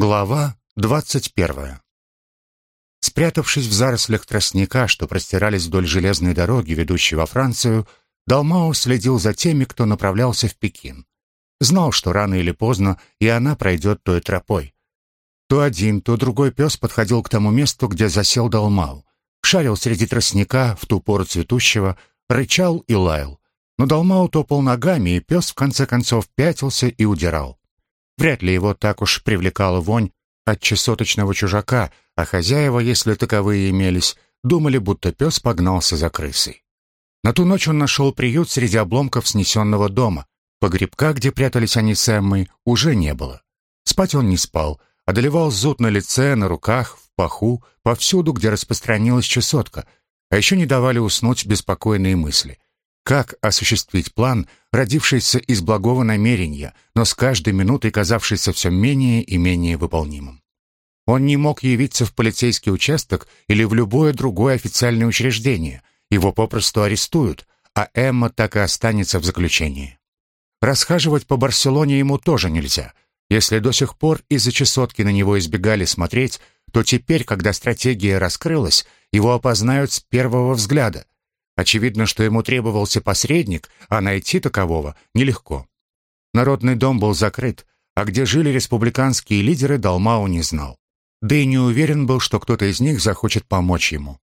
Глава двадцать первая. Спрятавшись в зарослях тростника, что простирались вдоль железной дороги, ведущей во Францию, Далмао следил за теми, кто направлялся в Пекин. Знал, что рано или поздно и она пройдет той тропой. То один, то другой пес подходил к тому месту, где засел Далмау. Шарил среди тростника, в ту пору цветущего, рычал и лаял. Но Далмау топал ногами, и пес в конце концов пятился и удирал. Вряд ли его так уж привлекала вонь от чесоточного чужака, а хозяева, если таковые имелись, думали, будто пес погнался за крысой. На ту ночь он нашел приют среди обломков снесенного дома. Погребка, где прятались они с Эммой, уже не было. Спать он не спал, одолевал зуд на лице, на руках, в паху, повсюду, где распространилась чесотка, а еще не давали уснуть беспокойные мысли — как осуществить план, родившийся из благого намерения, но с каждой минутой казавшийся все менее и менее выполнимым? Он не мог явиться в полицейский участок или в любое другое официальное учреждение. Его попросту арестуют, а Эмма так и останется в заключении. Расхаживать по Барселоне ему тоже нельзя. Если до сих пор из-за чесотки на него избегали смотреть, то теперь, когда стратегия раскрылась, его опознают с первого взгляда — Очевидно, что ему требовался посредник, а найти такового нелегко. Народный дом был закрыт, а где жили республиканские лидеры, Далмау не знал. Да и не уверен был, что кто-то из них захочет помочь ему.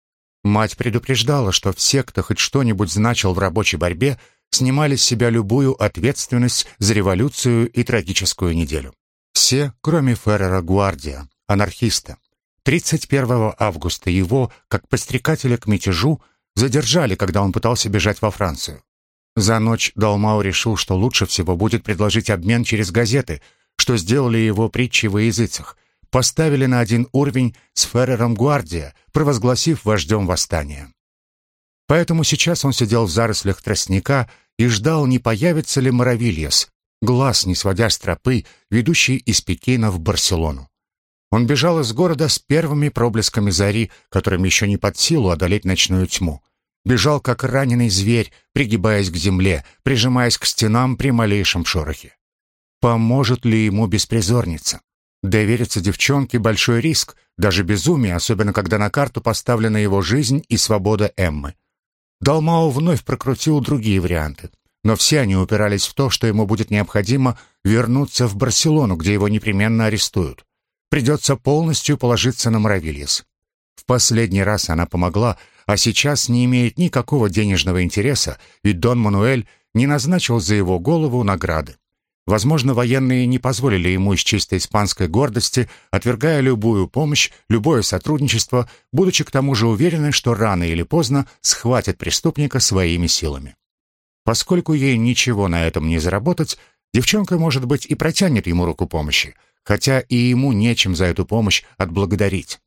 Мать предупреждала, что все, кто хоть что-нибудь значил в рабочей борьбе, снимали с себя любую ответственность за революцию и трагическую неделю. Все, кроме Феррера Гуардия, анархиста. 31 августа его, как подстрекателя к мятежу, задержали, когда он пытался бежать во Францию. За ночь Далмау решил, что лучше всего будет предложить обмен через газеты, что сделали его притчи во языцах, поставили на один уровень с Феррером Гвардия, провозгласив вождем восстания. Поэтому сейчас он сидел в зарослях тростника и ждал, не появится ли Моровильес, глаз не сводя с тропы, ведущей из Пекина в Барселону. Он бежал из города с первыми проблесками зари, которым еще не под силу одолеть ночную тьму. Бежал, как раненый зверь, пригибаясь к земле, прижимаясь к стенам при малейшем шорохе. Поможет ли ему беспризорница? Довериться девчонке — большой риск, даже безумие, особенно когда на карту поставлена его жизнь и свобода Эммы. Далмао вновь прокрутил другие варианты, но все они упирались в то, что ему будет необходимо вернуться в Барселону, где его непременно арестуют. Придется полностью положиться на Муравильес. В последний раз она помогла, а сейчас не имеет никакого денежного интереса, ведь Дон Мануэль не назначил за его голову награды. Возможно, военные не позволили ему из чистой испанской гордости, отвергая любую помощь, любое сотрудничество, будучи к тому же уверены, что рано или поздно схватят преступника своими силами. Поскольку ей ничего на этом не заработать, девчонка, может быть, и протянет ему руку помощи — хотя и ему нечем за эту помощь отблагодарить.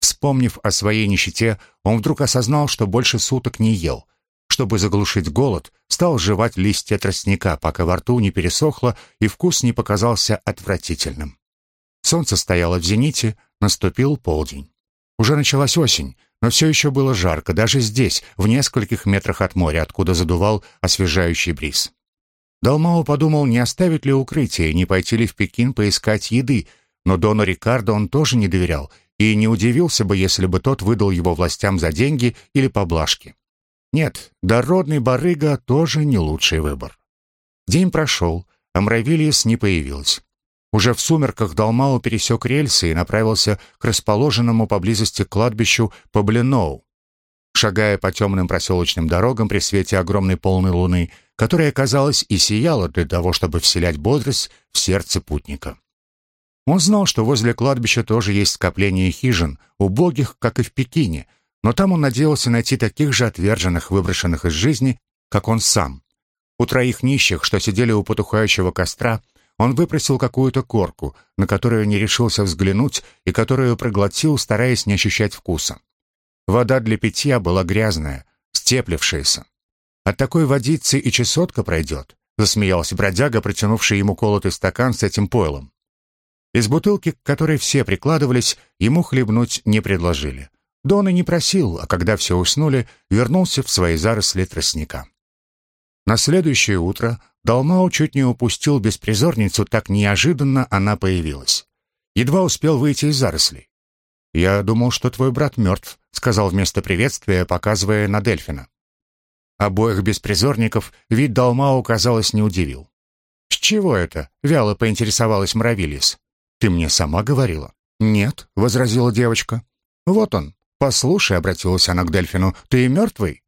Вспомнив о своей нищете, он вдруг осознал, что больше суток не ел. Чтобы заглушить голод, стал жевать листья тростника, пока во рту не пересохло и вкус не показался отвратительным. Солнце стояло в зените, наступил полдень. Уже началась осень, но все еще было жарко, даже здесь, в нескольких метрах от моря, откуда задувал освежающий бриз. Далмао подумал, не оставить ли укрытие, не пойти ли в Пекин поискать еды, но Дону Рикардо он тоже не доверял и не удивился бы, если бы тот выдал его властям за деньги или поблажки. Нет, дородный барыга тоже не лучший выбор. День прошел, а Мравильес не появилась. Уже в сумерках Далмао пересек рельсы и направился к расположенному поблизости кладбищу Пабленоу. Шагая по темным проселочным дорогам при свете огромной полной луны, которая, казалось, и сияла для того, чтобы вселять бодрость в сердце путника. Он знал, что возле кладбища тоже есть скопление хижин, убогих, как и в Пекине, но там он надеялся найти таких же отверженных, выброшенных из жизни, как он сам. У троих нищих, что сидели у потухающего костра, он выпросил какую-то корку, на которую не решился взглянуть и которую проглотил, стараясь не ощущать вкуса. Вода для питья была грязная, степлившаяся. От такой водицы и чесотка пройдет», — засмеялся бродяга, протянувший ему колотый стакан с этим пойлом. Из бутылки, к которой все прикладывались, ему хлебнуть не предложили. Дон и не просил, а когда все уснули, вернулся в свои заросли тростника. На следующее утро Далмау чуть не упустил беспризорницу, так неожиданно она появилась. Едва успел выйти из зарослей. «Я думал, что твой брат мертв», — сказал вместо приветствия, показывая на Дельфина. Обоих беспризорников вид Далмау, казалось, не удивил. «С чего это?» — вяло поинтересовалась Мравилис. «Ты мне сама говорила». «Нет», — возразила девочка. «Вот он. Послушай», — обратилась она к Дельфину, — «ты и мертвый?»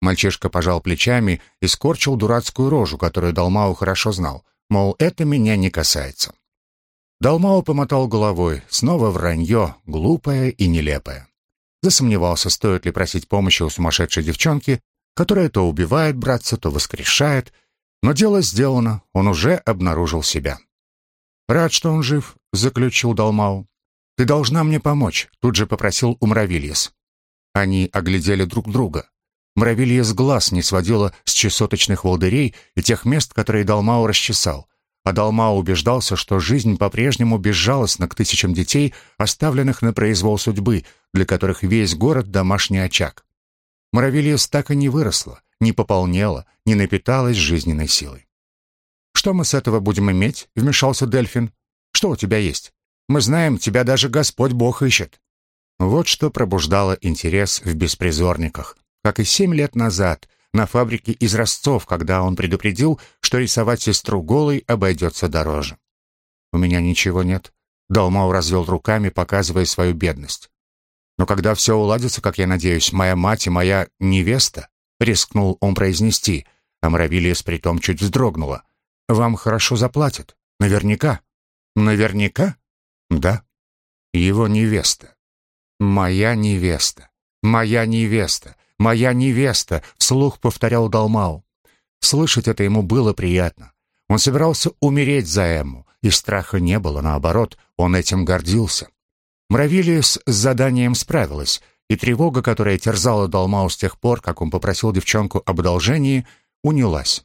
Мальчишка пожал плечами и скорчил дурацкую рожу, которую Далмау хорошо знал, мол, это меня не касается. Далмау помотал головой, снова вранье, глупое и нелепое. Засомневался, стоит ли просить помощи у сумасшедшей девчонки, которая то убивает братца, то воскрешает, но дело сделано, он уже обнаружил себя. «Рад, что он жив», — заключил Далмау. «Ты должна мне помочь», — тут же попросил у Мравильес. Они оглядели друг друга. Мравильес глаз не сводила с чесоточных волдырей и тех мест, которые Далмау расчесал. А Далмау убеждался, что жизнь по-прежнему безжалостна к тысячам детей, оставленных на произвол судьбы, для которых весь город — домашний очаг. Мравильес так и не выросла, не пополнела, не напиталась жизненной силой. «Что мы с этого будем иметь?» — вмешался Дельфин. «Что у тебя есть? Мы знаем, тебя даже Господь Бог ищет». Вот что пробуждало интерес в беспризорниках, как и семь лет назад на фабрике из Ростцов, когда он предупредил, что рисовать сестру голой обойдется дороже. «У меня ничего нет», — Далмау развел руками, показывая свою бедность. «Но когда все уладится, как я надеюсь, моя мать и моя невеста», — рискнул он произнести, а Мравилиес притом чуть вздрогнула. «Вам хорошо заплатят. Наверняка». «Наверняка?» «Да». «Его невеста». «Моя невеста. Моя невеста. «Моя невеста!» — вслух повторял Далмау. Слышать это ему было приятно. Он собирался умереть за Эмму, и страха не было, наоборот, он этим гордился. Мравилиус с заданием справилась, и тревога, которая терзала Далмау с тех пор, как он попросил девчонку об одолжении, унялась.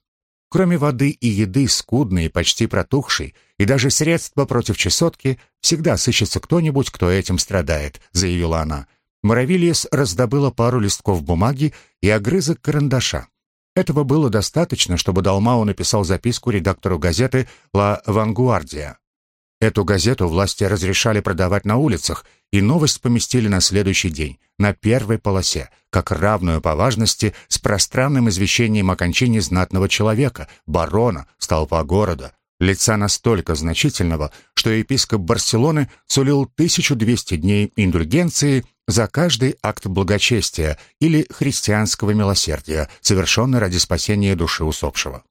Кроме воды и еды, скудной и почти протухшей, и даже средства против чесотки, всегда сыщется кто-нибудь, кто этим страдает, заявила она. Моровильес раздобыла пару листков бумаги и огрызок карандаша. Этого было достаточно, чтобы Далмау написал записку редактору газеты «Ла Вангуардия». Эту газету власти разрешали продавать на улицах, и новость поместили на следующий день, на первой полосе, как равную по важности с пространным извещением о кончине знатного человека, барона, столпа города, лица настолько значительного, что епископ Барселоны сулил 1200 дней индульгенции за каждый акт благочестия или христианского милосердия, совершенный ради спасения души усопшего.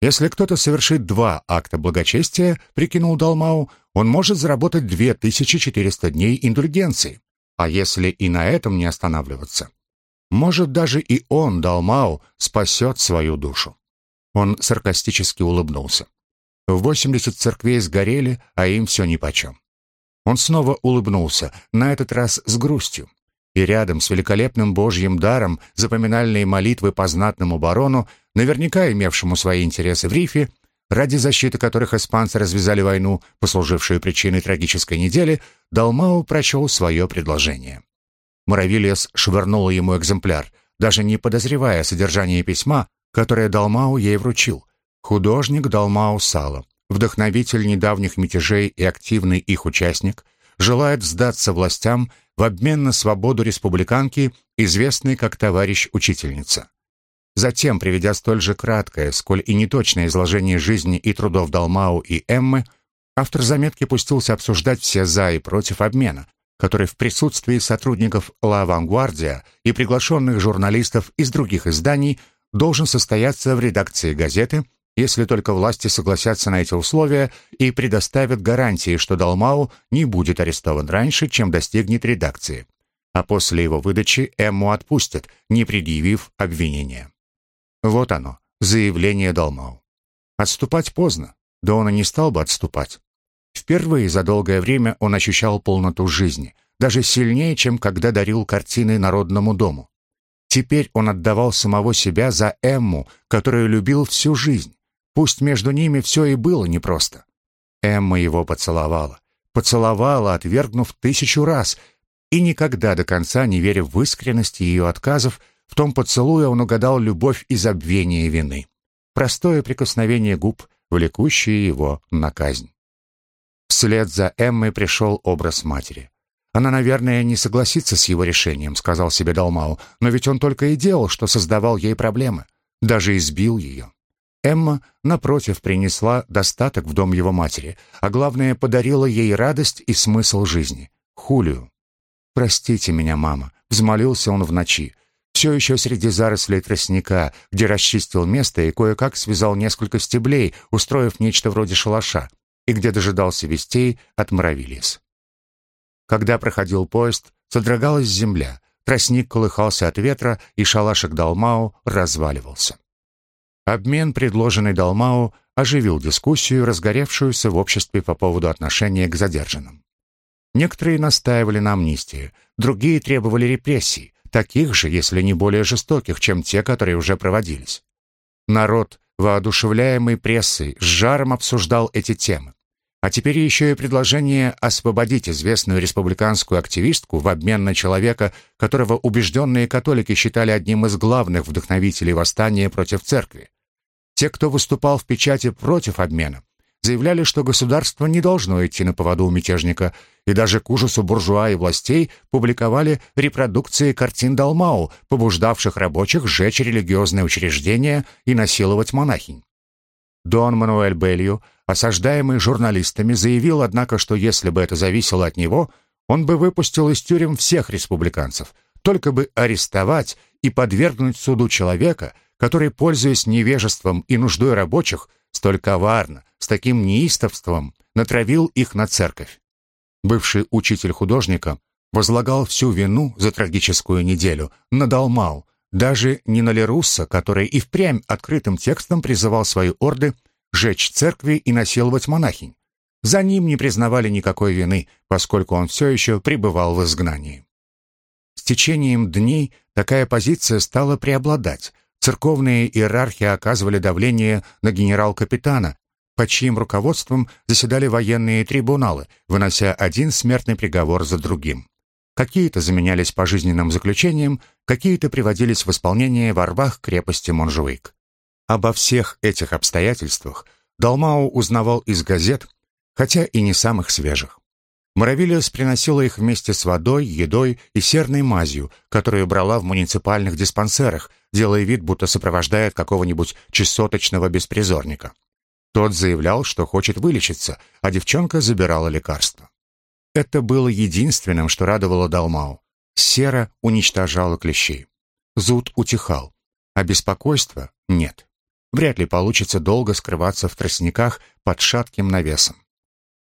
Если кто-то совершит два акта благочестия, прикинул Далмау, он может заработать 2400 дней индульгенции. А если и на этом не останавливаться, может даже и он, Далмау, спасет свою душу. Он саркастически улыбнулся. 80 церквей сгорели, а им все нипочем. Он снова улыбнулся, на этот раз с грустью. И рядом с великолепным Божьим даром запоминальные молитвы по знатному барону, наверняка имевшему свои интересы в рифе, ради защиты которых испанцы развязали войну, послужившую причиной трагической недели, Далмау прочел свое предложение. Муравилес швырнул ему экземпляр, даже не подозревая содержание письма, которое Далмау ей вручил. Художник Далмау Сало вдохновитель недавних мятежей и активный их участник, желает сдаться властям в обмен на свободу республиканки, известной как товарищ-учительница. Затем, приведя столь же краткое, сколь и неточное изложение жизни и трудов Далмау и Эммы, автор заметки пустился обсуждать все «за» и «против» обмена, который в присутствии сотрудников «Ла Вангвардия» и приглашенных журналистов из других изданий должен состояться в редакции газеты если только власти согласятся на эти условия и предоставят гарантии, что Далмау не будет арестован раньше, чем достигнет редакции. А после его выдачи Эмму отпустят, не предъявив обвинения. Вот оно, заявление Далмау. Отступать поздно, да он и не стал бы отступать. Впервые за долгое время он ощущал полноту жизни, даже сильнее, чем когда дарил картины Народному дому. Теперь он отдавал самого себя за Эмму, которую любил всю жизнь. Пусть между ними все и было непросто. Эмма его поцеловала. Поцеловала, отвергнув тысячу раз, и никогда до конца не веря в искренность ее отказов, в том поцелуе он угадал любовь и забвение вины. Простое прикосновение губ, влекущее его на казнь. Вслед за Эммой пришел образ матери. «Она, наверное, не согласится с его решением», — сказал себе Далмау, «но ведь он только и делал, что создавал ей проблемы, даже избил ее». Эмма, напротив, принесла достаток в дом его матери, а главное, подарила ей радость и смысл жизни — Хулию. «Простите меня, мама», — взмолился он в ночи, все еще среди зарослей тростника, где расчистил место и кое-как связал несколько стеблей, устроив нечто вроде шалаша, и где дожидался вестей от Муравилис. Когда проходил поезд, содрогалась земля, тростник колыхался от ветра, и шалашик Далмау разваливался. Обмен, предложенный Далмау, оживил дискуссию, разгоревшуюся в обществе по поводу отношения к задержанным. Некоторые настаивали на амнистии, другие требовали репрессий, таких же, если не более жестоких, чем те, которые уже проводились. Народ, воодушевляемый прессой, с жаром обсуждал эти темы. А теперь еще и предложение освободить известную республиканскую активистку в обмен на человека, которого убежденные католики считали одним из главных вдохновителей восстания против церкви. Те, кто выступал в печати против обмена, заявляли, что государство не должно идти на поводу у мятежника, и даже к ужасу буржуа и властей публиковали репродукции картин Далмау, побуждавших рабочих сжечь религиозные учреждения и насиловать монахинь. Дон Мануэль Белью, осаждаемый журналистами, заявил, однако, что если бы это зависело от него, он бы выпустил из тюрем всех республиканцев, только бы арестовать и подвергнуть суду человека, который, пользуясь невежеством и нуждой рабочих, столь коварно, с таким неистовством, натравил их на церковь. Бывший учитель художника возлагал всю вину за трагическую неделю на Далмау, даже не на Лерусса, который и впрямь открытым текстом призывал свои орды жечь церкви и насиловать монахинь. За ним не признавали никакой вины, поскольку он все еще пребывал в изгнании. С течением дней такая позиция стала преобладать, Церковные иерархи оказывали давление на генерал-капитана, под чьим руководством заседали военные трибуналы, вынося один смертный приговор за другим. Какие-то заменялись пожизненным заключением, какие-то приводились в исполнение во рвах крепости Монжуик. Обо всех этих обстоятельствах Далмау узнавал из газет, хотя и не самых свежих. Моровилиус приносила их вместе с водой, едой и серной мазью, которую брала в муниципальных диспансерах, делая вид, будто сопровождает какого-нибудь чесоточного беспризорника. Тот заявлял, что хочет вылечиться, а девчонка забирала лекарства. Это было единственным, что радовало Далмау. Сера уничтожала клещей. Зуд утихал, а беспокойства нет. Вряд ли получится долго скрываться в тростниках под шатким навесом.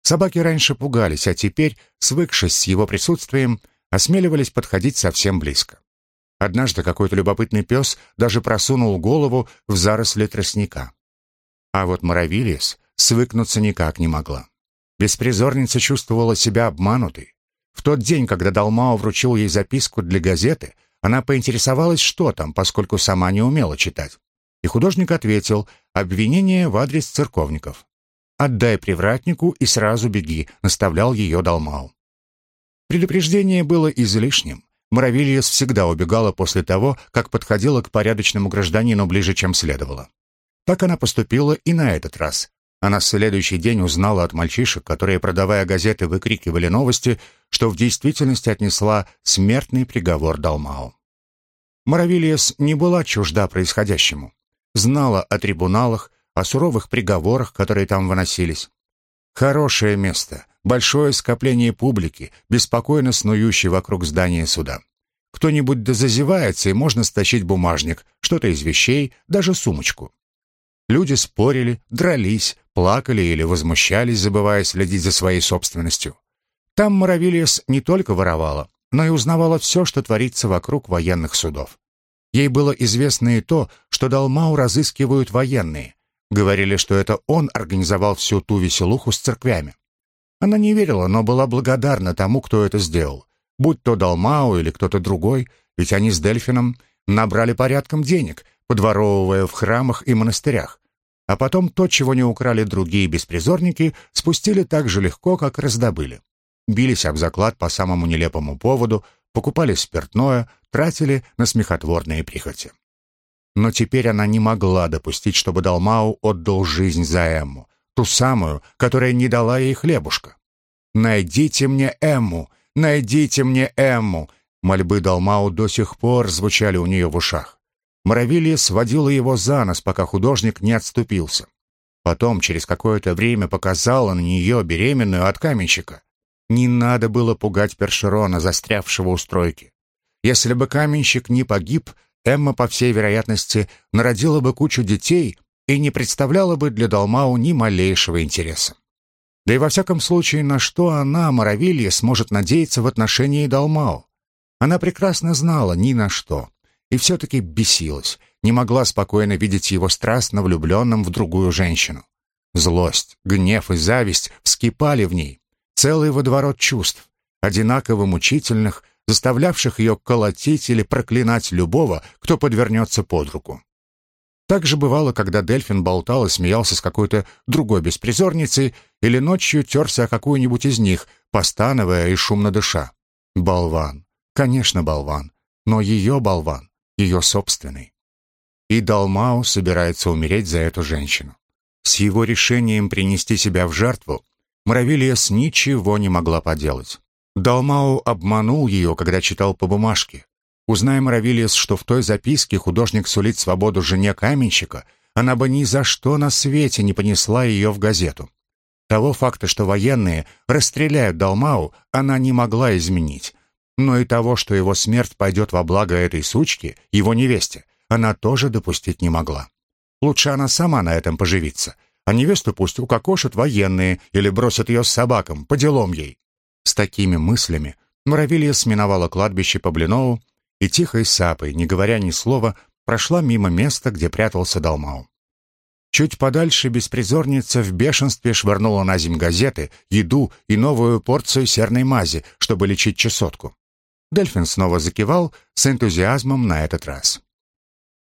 Собаки раньше пугались, а теперь, свыкшись с его присутствием, осмеливались подходить совсем близко. Однажды какой-то любопытный пес даже просунул голову в заросли тростника. А вот Моровилис свыкнуться никак не могла. Беспризорница чувствовала себя обманутой. В тот день, когда Далмао вручил ей записку для газеты, она поинтересовалась, что там, поскольку сама не умела читать. И художник ответил «Обвинение в адрес церковников». «Отдай привратнику и сразу беги», — наставлял ее Далмау. Предупреждение было излишним. Моровильес всегда убегала после того, как подходила к порядочному гражданину ближе, чем следовало. Так она поступила и на этот раз. Она в следующий день узнала от мальчишек, которые, продавая газеты, выкрикивали новости, что в действительности отнесла смертный приговор Далмау. Моровильес не была чужда происходящему. Знала о трибуналах, о суровых приговорах, которые там выносились. Хорошее место, большое скопление публики, беспокойно снующей вокруг здания суда. Кто-нибудь дозазевается, и можно стащить бумажник, что-то из вещей, даже сумочку. Люди спорили, дрались, плакали или возмущались, забывая следить за своей собственностью. Там Моровилиес не только воровала, но и узнавала все, что творится вокруг военных судов. Ей было известно и то, что Далмау разыскивают военные. Говорили, что это он организовал всю ту веселуху с церквями. Она не верила, но была благодарна тому, кто это сделал. Будь то Далмау или кто-то другой, ведь они с Дельфином набрали порядком денег, подворовывая в храмах и монастырях. А потом то, чего не украли другие беспризорники, спустили так же легко, как раздобыли. Бились об заклад по самому нелепому поводу, покупали спиртное, тратили на смехотворные прихоти. Но теперь она не могла допустить, чтобы Далмау отдал жизнь за Эмму, ту самую, которая не дала ей хлебушка. «Найдите мне Эмму! Найдите мне Эмму!» Мольбы Далмау до сих пор звучали у нее в ушах. Моровилья сводила его за нос, пока художник не отступился. Потом, через какое-то время, показала на нее беременную от каменщика. Не надо было пугать Першерона, застрявшего у стройки. Если бы каменщик не погиб, Эмма, по всей вероятности, народила бы кучу детей и не представляла бы для Далмау ни малейшего интереса. Да и во всяком случае, на что она, Моровилья, сможет надеяться в отношении Далмау? Она прекрасно знала ни на что. И все-таки бесилась, не могла спокойно видеть его страстно влюбленным в другую женщину. Злость, гнев и зависть вскипали в ней. Целый водоворот чувств, одинаково мучительных, заставлявших ее колотить или проклинать любого, кто подвернется под руку. Так же бывало, когда Дельфин болтал и смеялся с какой-то другой беспризорницей или ночью терся о какую-нибудь из них, постановая и шумно дыша. Болван. Конечно, болван. Но ее болван. Ее собственный. И Далмау собирается умереть за эту женщину. С его решением принести себя в жертву Муравилиес ничего не могла поделать. Далмау обманул ее, когда читал по бумажке. Узная Муравилиес, что в той записке художник сулит свободу жене каменщика, она бы ни за что на свете не понесла ее в газету. Того факта, что военные расстреляют Далмау, она не могла изменить. Но и того, что его смерть пойдет во благо этой сучки, его невесте, она тоже допустить не могла. Лучше она сама на этом поживится, а невесту пусть укокошат военные или бросят ее с собакам, по делам ей. С такими мыслями Муравилья сминовала кладбище по Блинову и тихой сапой, не говоря ни слова, прошла мимо места, где прятался Далмау. Чуть подальше беспризорница в бешенстве швырнула на земь газеты, еду и новую порцию серной мази, чтобы лечить чесотку. Дельфин снова закивал с энтузиазмом на этот раз.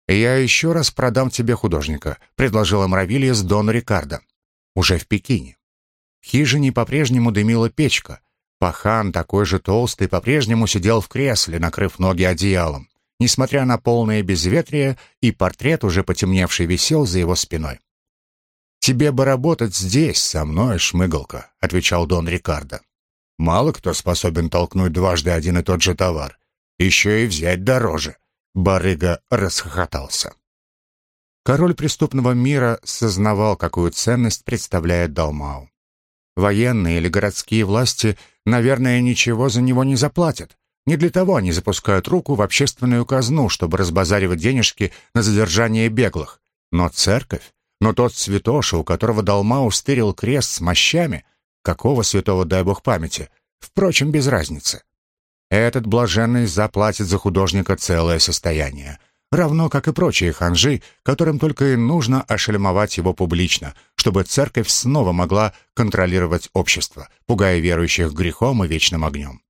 «Я еще раз продам тебе художника», — предложила Мравилья Дону Рикардо. «Уже в Пекине». В хижине по-прежнему дымила печка. Пахан, такой же толстый, по-прежнему сидел в кресле, накрыв ноги одеялом. Несмотря на полное безветрие, и портрет, уже потемневший, висел за его спиной. «Тебе бы работать здесь, со мной, шмыгалка», — отвечал Дон Рикардо. «Мало кто способен толкнуть дважды один и тот же товар. Еще и взять дороже. Барыга расхохотался. Король преступного мира сознавал, какую ценность представляет Далмау. Военные или городские власти, наверное, ничего за него не заплатят. Не для того они запускают руку в общественную казну, чтобы разбазаривать денежки на задержание беглых. Но церковь, но тот святоша, у которого Далмау стырил крест с мощами, какого святого, дай бог памяти, впрочем, без разницы. Этот блаженный заплатит за художника целое состояние, равно как и прочие ханжи, которым только и нужно ошельмовать его публично, чтобы церковь снова могла контролировать общество, пугая верующих грехом и вечным огнем.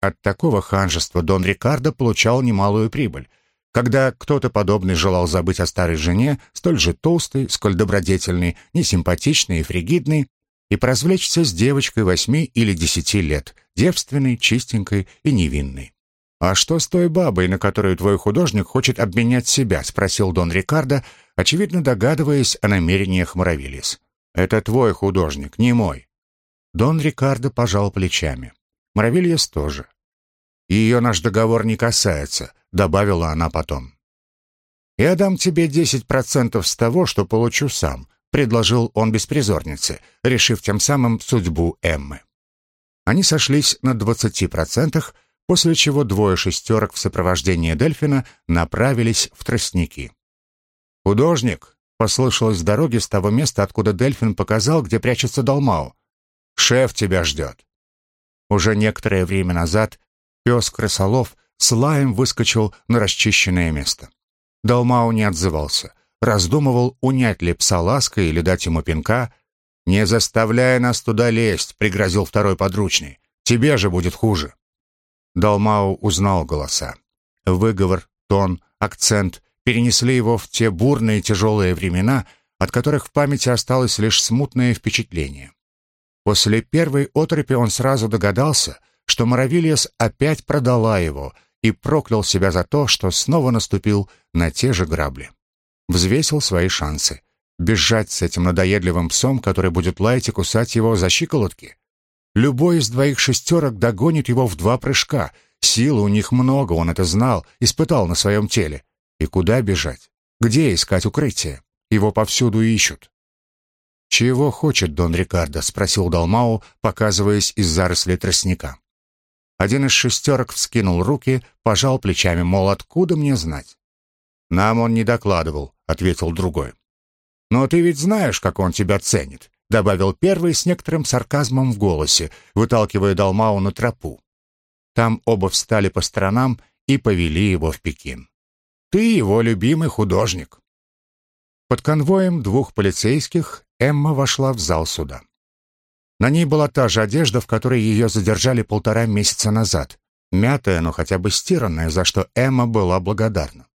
От такого ханжества Дон Рикардо получал немалую прибыль. Когда кто-то подобный желал забыть о старой жене, столь же толстой, сколь добродетельной, несимпатичной и фригидной, и поразвлечься с девочкой восьми или десяти лет, девственной, чистенькой и невинной. «А что с той бабой, на которую твой художник хочет обменять себя?» — спросил Дон Рикардо, очевидно догадываясь о намерениях Муравилис. «Это твой художник, не мой». Дон Рикардо пожал плечами. Муравильес тоже. «Ее наш договор не касается», — добавила она потом. «Я дам тебе десять процентов с того, что получу сам, — предложил он беспризорнице, решив тем самым судьбу Эммы. Они сошлись на двадцати процентах, после чего двое шестерок в сопровождении Дельфина направились в тростники. «Художник!» — послышалось с дороги с того места, откуда Дельфин показал, где прячется Далмау. «Шеф тебя ждет!» Уже некоторое время назад пес Крысолов с лаем выскочил на расчищенное место. Далмау не отзывался раздумывал, унять ли пса лаской или дать ему пинка. «Не заставляй нас туда лезть», — пригрозил второй подручный. «Тебе же будет хуже». Далмау узнал голоса. Выговор, тон, акцент перенесли его в те бурные тяжелые времена, от которых в памяти осталось лишь смутное впечатление. После первой отрепи он сразу догадался, что Моровильес опять продала его и проклял себя за то, что снова наступил на те же грабли взвесил свои шансы. Бежать с этим надоедливым псом, который будет лаять и кусать его за щиколотки? Любой из двоих шестерок догонит его в два прыжка. Силы у них много, он это знал, испытал на своем теле. И куда бежать? Где искать укрытие? Его повсюду ищут. «Чего хочет Дон Рикардо?» — спросил Далмау, показываясь из заросли тростника. Один из шестерок вскинул руки, пожал плечами, мол, откуда мне знать? «Нам он не докладывал», — ответил другой. «Но ты ведь знаешь, как он тебя ценит», — добавил первый с некоторым сарказмом в голосе, выталкивая Далмау на тропу. Там оба встали по сторонам и повели его в Пекин. «Ты его любимый художник». Под конвоем двух полицейских Эмма вошла в зал суда. На ней была та же одежда, в которой ее задержали полтора месяца назад, мятая, но хотя бы стиранная, за что Эмма была благодарна.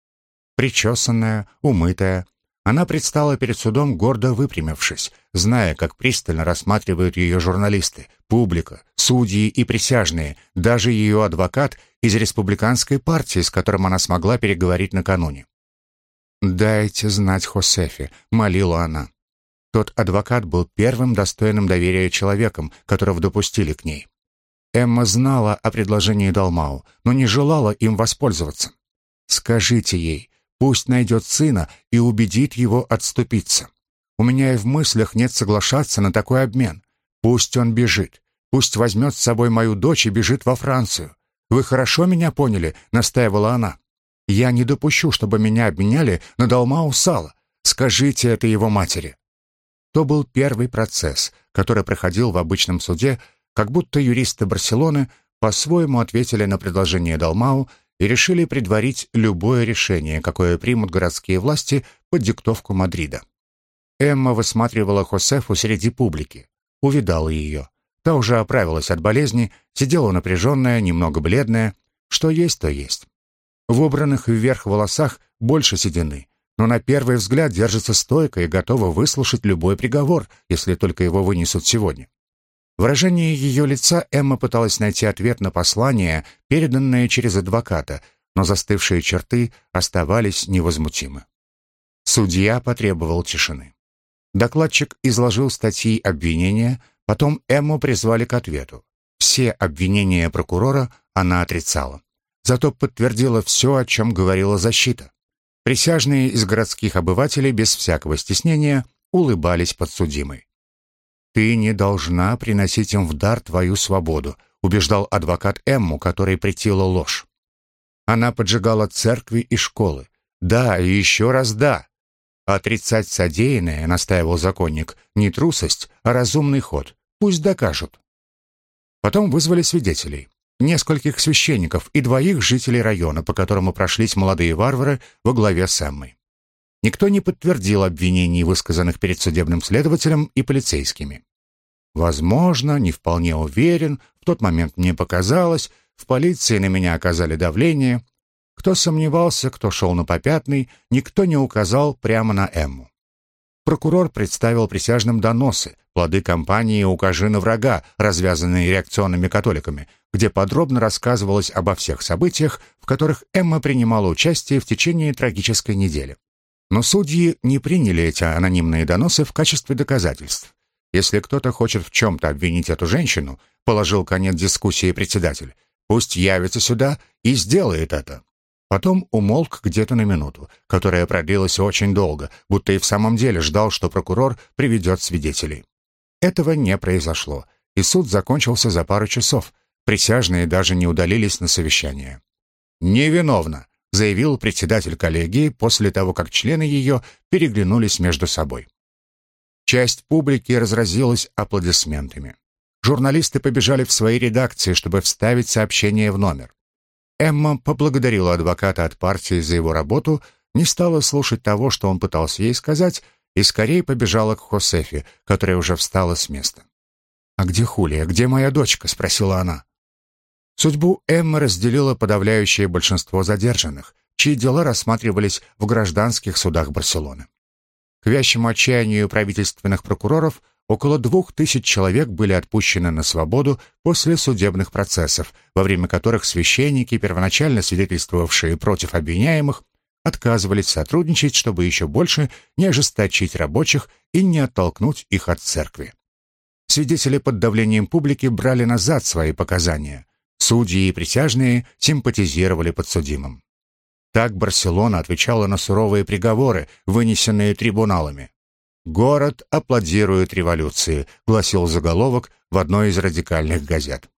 Причесанная, умытая, она предстала перед судом, гордо выпрямившись, зная, как пристально рассматривают ее журналисты, публика, судьи и присяжные, даже ее адвокат из республиканской партии, с которым она смогла переговорить накануне. «Дайте знать Хосефе», — молила она. Тот адвокат был первым достойным доверия человеком, которого допустили к ней. Эмма знала о предложении Далмау, но не желала им воспользоваться. «Скажите ей, пусть найдет сына и убедит его отступиться. У меня и в мыслях нет соглашаться на такой обмен. Пусть он бежит, пусть возьмет с собой мою дочь и бежит во Францию. Вы хорошо меня поняли?» — настаивала она. «Я не допущу, чтобы меня обменяли на Далмау сало. Скажите это его матери». То был первый процесс, который проходил в обычном суде, как будто юристы Барселоны по-своему ответили на предложение Далмау и решили предварить любое решение, какое примут городские власти под диктовку Мадрида. Эмма высматривала Хосефу среди публики, увидала ее. Та уже оправилась от болезни, сидела напряженная, немного бледная. Что есть, то есть. В убранных вверх волосах больше седины, но на первый взгляд держится стойко и готова выслушать любой приговор, если только его вынесут сегодня. Выражение ее лица Эмма пыталась найти ответ на послание, переданное через адвоката, но застывшие черты оставались невозмутимы. Судья потребовал тишины. Докладчик изложил статьи обвинения, потом Эмму призвали к ответу. Все обвинения прокурора она отрицала. Зато подтвердила все, о чем говорила защита. Присяжные из городских обывателей без всякого стеснения улыбались подсудимой. «Ты не должна приносить им в дар твою свободу», убеждал адвокат Эмму, которой претила ложь. Она поджигала церкви и школы. Да, и еще раз да. Отрицать содеянное, настаивал законник, не трусость, а разумный ход. Пусть докажут. Потом вызвали свидетелей нескольких священников и двоих жителей района, по которому прошлись молодые варвары во главе с Эммой. Никто не подтвердил обвинений, высказанных перед судебным следователем и полицейскими. Возможно, не вполне уверен, в тот момент мне показалось, в полиции на меня оказали давление. Кто сомневался, кто шел на попятный, никто не указал прямо на Эмму. Прокурор представил присяжным доносы, плоды кампании «Укажи на врага», развязанные реакционными католиками, где подробно рассказывалось обо всех событиях, в которых Эмма принимала участие в течение трагической недели. Но судьи не приняли эти анонимные доносы в качестве доказательств. Если кто-то хочет в чем-то обвинить эту женщину, положил конец дискуссии председатель, пусть явится сюда и сделает это. Потом умолк где-то на минуту, которая продлилась очень долго, будто и в самом деле ждал, что прокурор приведет свидетелей. Этого не произошло, и суд закончился за пару часов. Присяжные даже не удалились на совещание. «Невиновно», — заявил председатель коллегии после того, как члены ее переглянулись между собой. Часть публики разразилась аплодисментами. Журналисты побежали в свои редакции, чтобы вставить сообщение в номер. Эмма поблагодарила адвоката от партии за его работу, не стала слушать того, что он пытался ей сказать, и скорее побежала к Хосефе, которая уже встала с места. «А где Хулия? Где моя дочка?» — спросила она. Судьбу Эммы разделило подавляющее большинство задержанных, чьи дела рассматривались в гражданских судах Барселоны. К вящему отчаянию правительственных прокуроров около двух тысяч человек были отпущены на свободу после судебных процессов, во время которых священники, первоначально свидетельствовавшие против обвиняемых, отказывались сотрудничать, чтобы еще больше не ожесточить рабочих и не оттолкнуть их от церкви. свидетели под давлением публики брали назад свои показания. Судьи и присяжные симпатизировали подсудимым. Так Барселона отвечала на суровые приговоры, вынесенные трибуналами. «Город аплодирует революции», — гласил заголовок в одной из радикальных газет.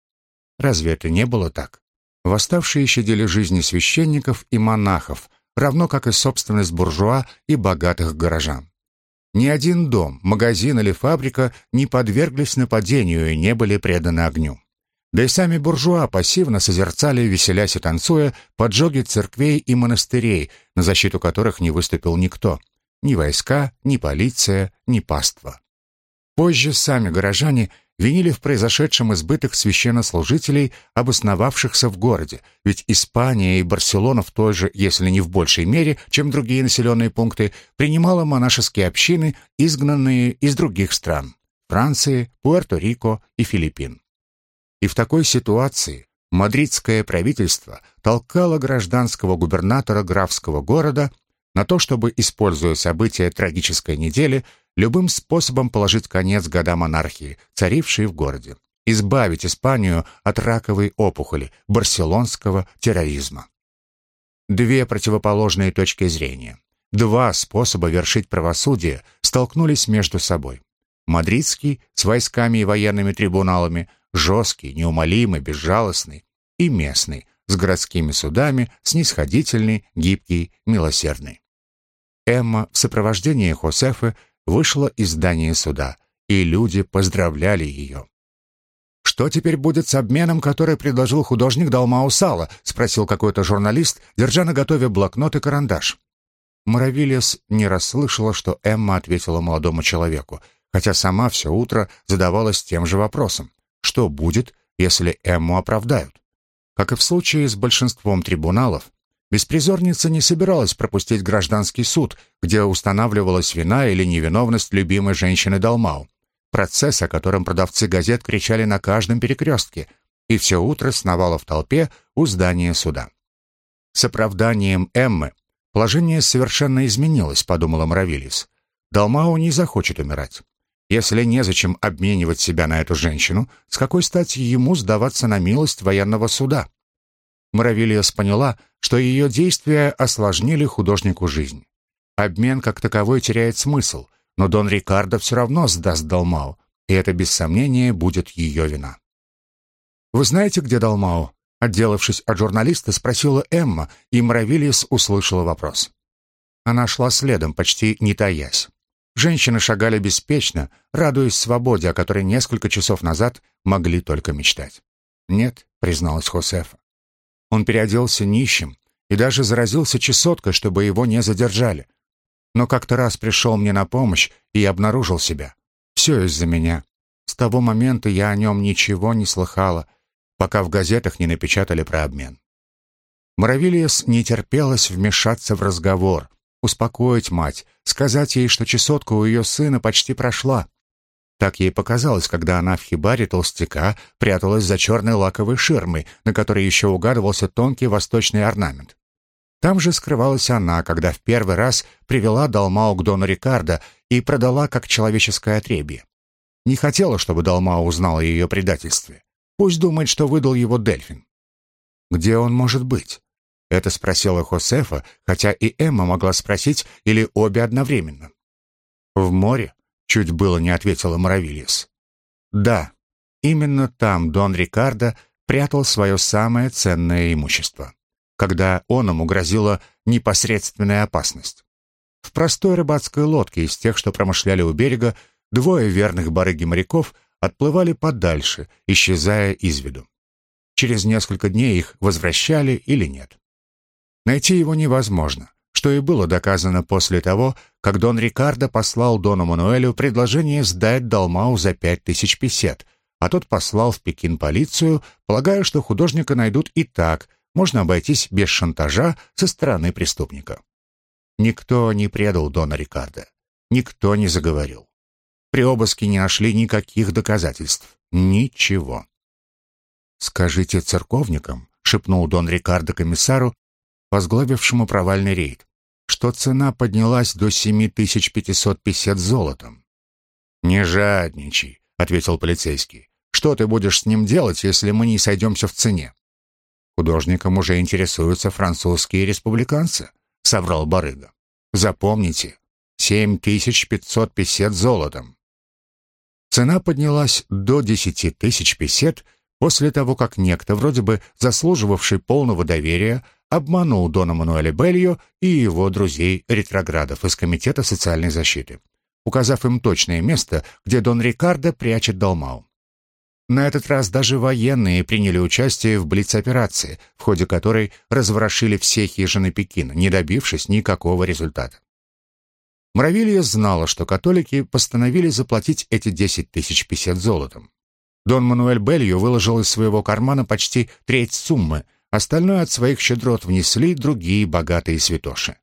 Разве это не было так? Восставшие щадили жизни священников и монахов, равно как и собственность буржуа и богатых горожан. Ни один дом, магазин или фабрика не подверглись нападению и не были преданы огню. Да и сами буржуа пассивно созерцали, веселясь и танцуя, поджоги церквей и монастырей, на защиту которых не выступил никто. Ни войска, ни полиция, ни паства. Позже сами горожане винили в произошедшем избыток священнослужителей, обосновавшихся в городе, ведь Испания и Барселона в той же, если не в большей мере, чем другие населенные пункты, принимала монашеские общины, изгнанные из других стран – Франции, Пуэрто-Рико и Филиппин. И в такой ситуации мадридское правительство толкало гражданского губернатора графского города на то, чтобы, используя события трагической недели, любым способом положить конец годам монархии, царившей в городе, избавить Испанию от раковой опухоли, барселонского терроризма. Две противоположные точки зрения, два способа вершить правосудие столкнулись между собой. Мадридский с войсками и военными трибуналами, жесткий, неумолимый, безжалостный, и местный с городскими судами, снисходительный, гибкий, милосердный. Эмма в сопровождении Хосефа вышла из здания суда, и люди поздравляли ее. «Что теперь будет с обменом, который предложил художник Далмау Сала?» — спросил какой-то журналист, держа на готове блокнот и карандаш. Муравилес не расслышала, что Эмма ответила молодому человеку, хотя сама все утро задавалась тем же вопросом. Что будет, если Эмму оправдают? Как и в случае с большинством трибуналов, Беспризорница не собиралась пропустить гражданский суд, где устанавливалась вина или невиновность любимой женщины Далмау. Процесс, о котором продавцы газет кричали на каждом перекрестке, и все утро сновала в толпе у здания суда. С оправданием Эммы положение совершенно изменилось, подумала Мравилис. Далмау не захочет умирать. Если незачем обменивать себя на эту женщину, с какой стати ему сдаваться на милость военного суда? Муравилиас поняла, что ее действия осложнили художнику жизнь. Обмен как таковой теряет смысл, но Дон Рикардо все равно сдаст Далмау, и это без сомнения будет ее вина. «Вы знаете, где Далмау?» Отделавшись от журналиста, спросила Эмма, и Муравилиас услышала вопрос. Она шла следом, почти не таясь. Женщины шагали беспечно, радуясь свободе, о которой несколько часов назад могли только мечтать. «Нет», — призналась Хосефа. Он переоделся нищим и даже заразился чесоткой, чтобы его не задержали. Но как-то раз пришел мне на помощь и обнаружил себя. Все из-за меня. С того момента я о нем ничего не слыхала, пока в газетах не напечатали про обмен. Моравилиес не терпелось вмешаться в разговор, успокоить мать, сказать ей, что чесотка у ее сына почти прошла, так ей показалось, когда она в хибаре толстяка пряталась за черной лаковой ширмой, на которой еще угадывался тонкий восточный орнамент. Там же скрывалась она, когда в первый раз привела Далмау к Дону Рикардо и продала как человеческое отребье. Не хотела, чтобы Далмау узнал о ее предательстве. Пусть думает, что выдал его Дельфин. Где он может быть? Это спросила Хосефа, хотя и Эмма могла спросить или обе одновременно. В море, Чуть было не ответила Моровильес. Да, именно там Дон Рикардо прятал свое самое ценное имущество, когда он ему грозила непосредственная опасность. В простой рыбацкой лодке из тех, что промышляли у берега, двое верных барыги-моряков отплывали подальше, исчезая из виду. Через несколько дней их возвращали или нет. Найти его невозможно что и было доказано после того, как Дон Рикардо послал Дону Мануэлю предложение сдать Далмау за пять тысяч песет, а тот послал в Пекин полицию, полагая, что художника найдут и так, можно обойтись без шантажа со стороны преступника. Никто не предал Дона Рикардо, никто не заговорил. При обыске не нашли никаких доказательств, ничего. «Скажите церковникам», — шепнул Дон Рикардо комиссару, возглавившему провальный рейд, что цена поднялась до 7550 золотом. «Не жадничай», — ответил полицейский. «Что ты будешь с ним делать, если мы не сойдемся в цене?» «Художником уже интересуются французские республиканцы», — соврал барыга. «Запомните, семь тысяч пятьсот песет золотом». Цена поднялась до десяти тысяч песет после того, как некто, вроде бы заслуживавший полного доверия, обманул Дона Мануэля Бельо и его друзей-ретроградов из Комитета социальной защиты, указав им точное место, где Дон Рикардо прячет Далмау. На этот раз даже военные приняли участие в блиц-операции, в ходе которой разворошили все хижины Пекина, не добившись никакого результата. Мравилья знала, что католики постановили заплатить эти 10 тысяч песет золотом. Дон Мануэль Белью выложил из своего кармана почти треть суммы, остальное от своих щедрот внесли другие богатые святоши.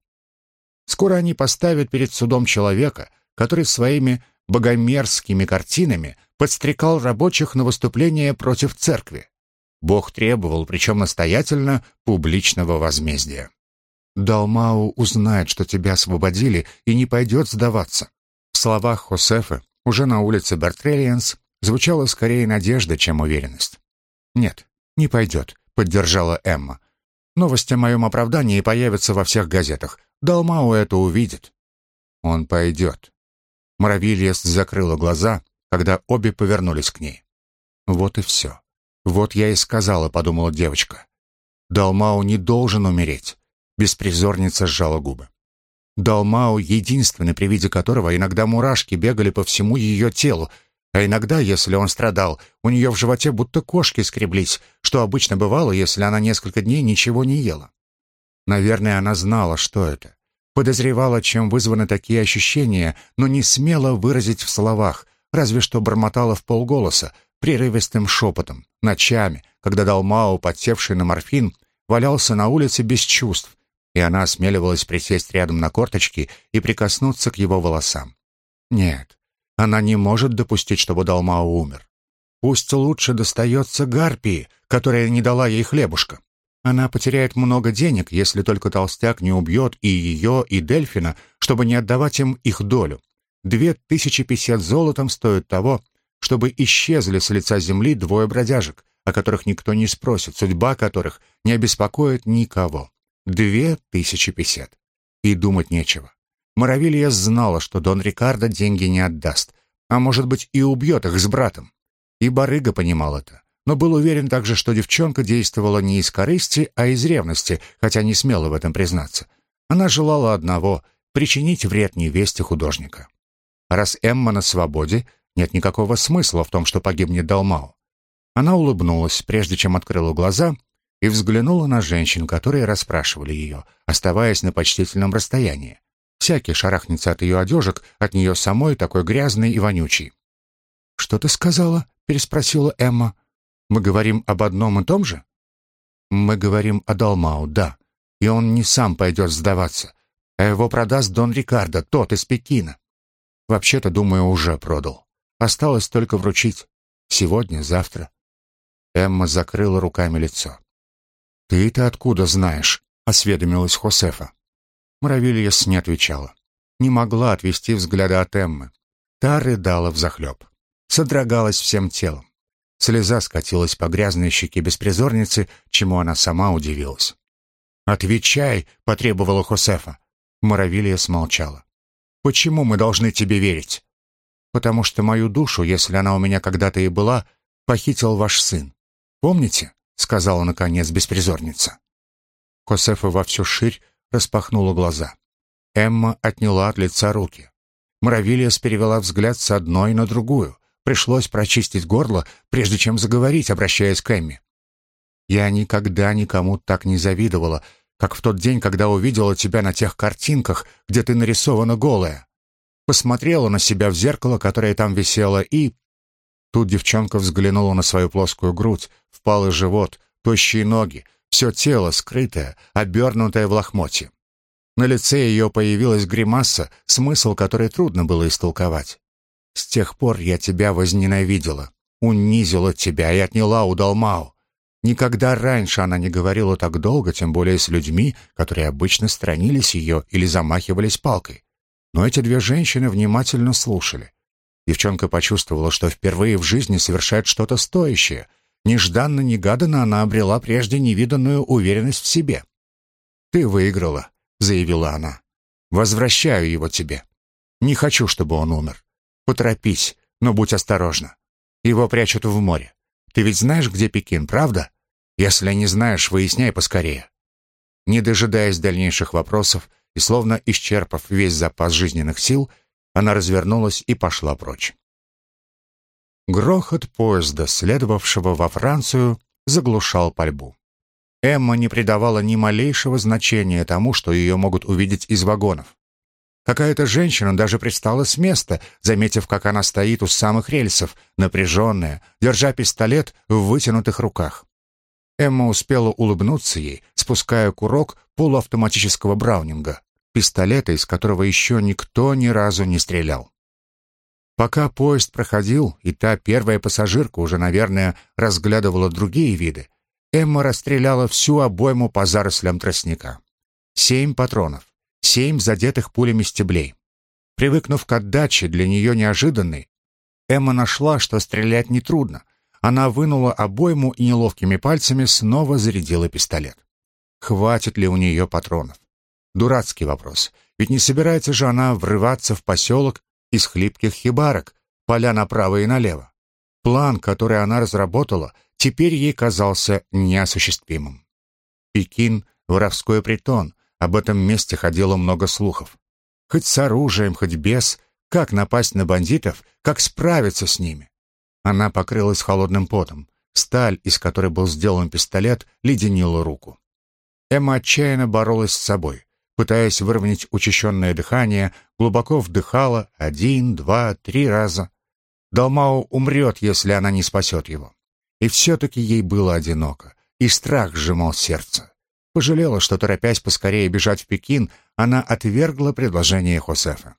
Скоро они поставят перед судом человека, который своими богомерзкими картинами подстрекал рабочих на выступление против церкви. Бог требовал, причем настоятельно, публичного возмездия. «Далмау узнает, что тебя освободили, и не пойдет сдаваться». В словах Хосефа уже на улице Бертрелиенс звучала скорее надежда, чем уверенность. «Нет, не пойдет», — поддержала Эмма. «Новости о моем оправдании появятся во всех газетах. Далмау это увидит». «Он пойдет». Моровильес закрыла глаза, когда обе повернулись к ней. «Вот и все. Вот я и сказала», — подумала девочка. «Далмау не должен умереть». Беспризорница сжала губы. Далмау, единственный, при виде которого иногда мурашки бегали по всему ее телу, а иногда, если он страдал, у нее в животе будто кошки скреблись, что обычно бывало, если она несколько дней ничего не ела. Наверное, она знала, что это. Подозревала, чем вызваны такие ощущения, но не смела выразить в словах, разве что бормотала в полголоса, прерывистым шепотом, ночами, когда Далмау, подсевший на морфин, валялся на улице без чувств, и она осмеливалась присесть рядом на корточки и прикоснуться к его волосам. Нет, она не может допустить, чтобы Далмау умер. Пусть лучше достается Гарпии, которая не дала ей хлебушка. Она потеряет много денег, если только толстяк не убьет и ее, и Дельфина, чтобы не отдавать им их долю. Две тысячи пятьдесят золотом стоят того, чтобы исчезли с лица земли двое бродяжек, о которых никто не спросит, судьба которых не обеспокоит никого. Две тысячи пятьдесят. И думать нечего. Моравилья знала, что Дон Рикардо деньги не отдаст, а может быть и убьет их с братом. И барыга понимал это, но был уверен также, что девчонка действовала не из корысти, а из ревности, хотя не смела в этом признаться. Она желала одного — причинить вред невесте художника. Раз Эмма на свободе, нет никакого смысла в том, что погибнет Далмау. Она улыбнулась, прежде чем открыла глаза, и взглянула на женщин, которые расспрашивали ее, оставаясь на почтительном расстоянии. Всякий шарахнется от ее одежек, от нее самой такой грязной и вонючей. «Что ты сказала?» — переспросила Эмма. «Мы говорим об одном и том же?» «Мы говорим о Далмау, да. И он не сам пойдет сдаваться, а его продаст Дон Рикардо, тот из Пекина. Вообще-то, думаю, уже продал. Осталось только вручить. Сегодня, завтра. Эмма закрыла руками лицо. «Ты-то откуда знаешь?» — осведомилась Хосефа. Муравильес не отвечала. Не могла отвести взгляда от Эммы. Та рыдала взахлеб. Содрогалась всем телом. Слеза скатилась по грязной щеке беспризорницы, чему она сама удивилась. «Отвечай!» — потребовала Хосефа. Муравилья смолчала. Почему мы должны тебе верить? Потому что мою душу, если она у меня когда-то и была, похитил ваш сын. Помните? сказала наконец беспризорница. Косефа во всю ширь распахнула глаза. Эмма отняла от лица руки. Муравилиас перевела взгляд с одной на другую. Пришлось прочистить горло, прежде чем заговорить, обращаясь к Эмме. «Я никогда никому так не завидовала, как в тот день, когда увидела тебя на тех картинках, где ты нарисована голая. Посмотрела на себя в зеркало, которое там висело, и... Тут девчонка взглянула на свою плоскую грудь, впалый живот, тощие ноги, все тело скрытое, обернутое в лохмотье. На лице ее появилась гримаса, смысл которой трудно было истолковать. «С тех пор я тебя возненавидела, унизила тебя и отняла у Далмау. Никогда раньше она не говорила так долго, тем более с людьми, которые обычно сторонились ее или замахивались палкой. Но эти две женщины внимательно слушали. Девчонка почувствовала, что впервые в жизни совершает что-то стоящее. Нежданно-негаданно она обрела прежде невиданную уверенность в себе. «Ты выиграла», — заявила она. «Возвращаю его тебе. Не хочу, чтобы он умер. Поторопись, но будь осторожна. Его прячут в море. Ты ведь знаешь, где Пекин, правда? Если не знаешь, выясняй поскорее». Не дожидаясь дальнейших вопросов и словно исчерпав весь запас жизненных сил, она развернулась и пошла прочь. Грохот поезда, следовавшего во Францию, заглушал пальбу. Эмма не придавала ни малейшего значения тому, что ее могут увидеть из вагонов. Какая-то женщина даже пристала с места, заметив, как она стоит у самых рельсов, напряженная, держа пистолет в вытянутых руках. Эмма успела улыбнуться ей, спуская курок полуавтоматического браунинга, пистолета, из которого еще никто ни разу не стрелял. Пока поезд проходил, и та первая пассажирка уже, наверное, разглядывала другие виды, Эмма расстреляла всю обойму по зарослям тростника. Семь патронов, семь задетых пулями стеблей. Привыкнув к отдаче, для нее неожиданной, Эмма нашла, что стрелять нетрудно. Она вынула обойму и неловкими пальцами снова зарядила пистолет. Хватит ли у нее патронов? Дурацкий вопрос. Ведь не собирается же она врываться в поселок из хлипких хибарок, поля направо и налево. План, который она разработала, теперь ей казался неосуществимым. Пекин — воровской притон, об этом месте ходило много слухов. Хоть с оружием, хоть без, как напасть на бандитов, как справиться с ними. Она покрылась холодным потом. Сталь, из которой был сделан пистолет, леденила руку. Эмма отчаянно боролась с собой. Пытаясь выровнять учащенное дыхание, глубоко вдыхала один, два, три раза. Далмау умрет, если она не спасет его. И все-таки ей было одиноко, и страх сжимал сердце. Пожалела, что, торопясь поскорее бежать в Пекин, она отвергла предложение Хосефа.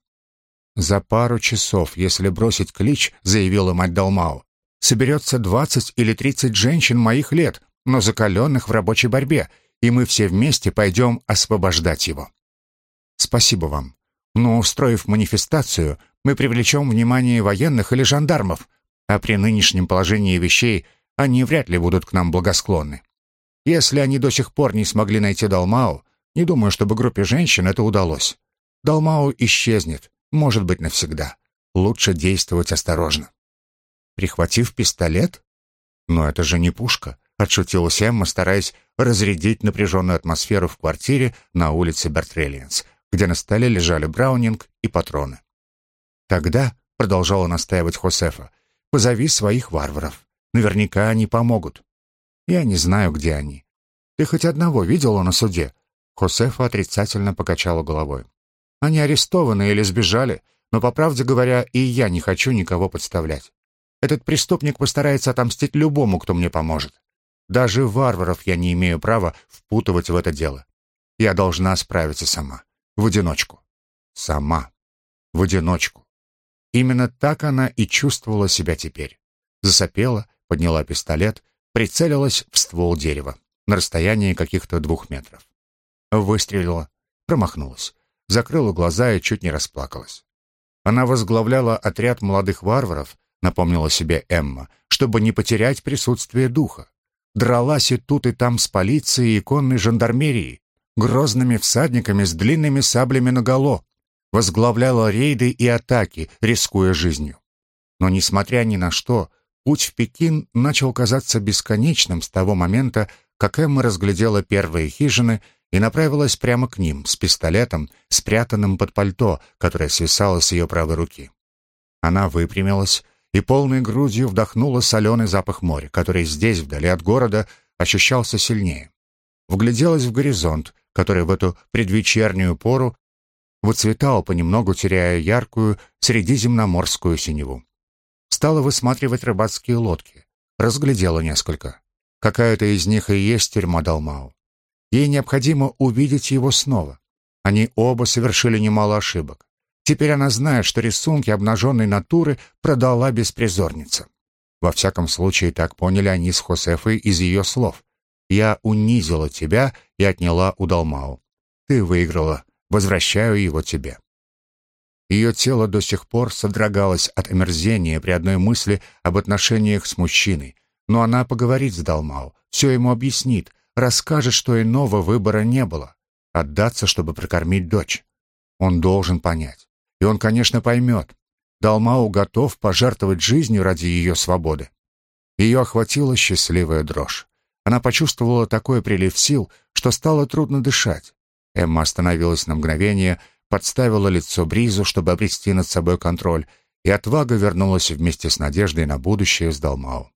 «За пару часов, если бросить клич», — заявила мать Далмау, «соберется двадцать или тридцать женщин моих лет, но закаленных в рабочей борьбе, и мы все вместе пойдем освобождать его. Спасибо вам. Но, устроив манифестацию, мы привлечем внимание военных или жандармов, а при нынешнем положении вещей они вряд ли будут к нам благосклонны. Если они до сих пор не смогли найти Далмау, не думаю, чтобы группе женщин это удалось. Далмау исчезнет, может быть, навсегда. Лучше действовать осторожно. Прихватив пистолет? Но это же не пушка. Отшутилась Эмма, стараясь разрядить напряженную атмосферу в квартире на улице Бертрелиенс, где на столе лежали браунинг и патроны. «Тогда», — продолжала настаивать Хосефа, — «позови своих варваров. Наверняка они помогут». «Я не знаю, где они. Ты хоть одного видела на суде?» Хосефа отрицательно покачала головой. «Они арестованы или сбежали, но, по правде говоря, и я не хочу никого подставлять. Этот преступник постарается отомстить любому, кто мне поможет. Даже варваров я не имею права впутывать в это дело. Я должна справиться сама. В одиночку. Сама. В одиночку. Именно так она и чувствовала себя теперь. Засопела, подняла пистолет, прицелилась в ствол дерева на расстоянии каких-то двух метров. Выстрелила, промахнулась, закрыла глаза и чуть не расплакалась. Она возглавляла отряд молодых варваров, напомнила себе Эмма, чтобы не потерять присутствие духа дралась и тут и там с полицией и конной жандармерией, грозными всадниками с длинными саблями наголо, возглавляла рейды и атаки, рискуя жизнью. Но, несмотря ни на что, путь в Пекин начал казаться бесконечным с того момента, как Эмма разглядела первые хижины и направилась прямо к ним с пистолетом, спрятанным под пальто, которое свисало с ее правой руки. Она выпрямилась, и полной грудью вдохнула соленый запах моря, который здесь, вдали от города, ощущался сильнее. Вгляделась в горизонт, который в эту предвечернюю пору выцветал, понемногу теряя яркую средиземноморскую синеву. Стала высматривать рыбацкие лодки. Разглядела несколько. Какая-то из них и есть тюрьма Далмау. Ей необходимо увидеть его снова. Они оба совершили немало ошибок. Теперь она знает, что рисунки обнаженной натуры продала беспризорница. Во всяком случае, так поняли они с Хосефой из ее слов. «Я унизила тебя и отняла у Далмау. Ты выиграла. Возвращаю его тебе». Ее тело до сих пор содрогалось от омерзения при одной мысли об отношениях с мужчиной. Но она поговорит с Далмау, все ему объяснит, расскажет, что иного выбора не было. Отдаться, чтобы прокормить дочь. Он должен понять. И он, конечно, поймет. Далмау готов пожертвовать жизнью ради ее свободы. Ее охватила счастливая дрожь. Она почувствовала такой прилив сил, что стало трудно дышать. Эмма остановилась на мгновение, подставила лицо Бризу, чтобы обрести над собой контроль, и отвага вернулась вместе с надеждой на будущее с Далмау.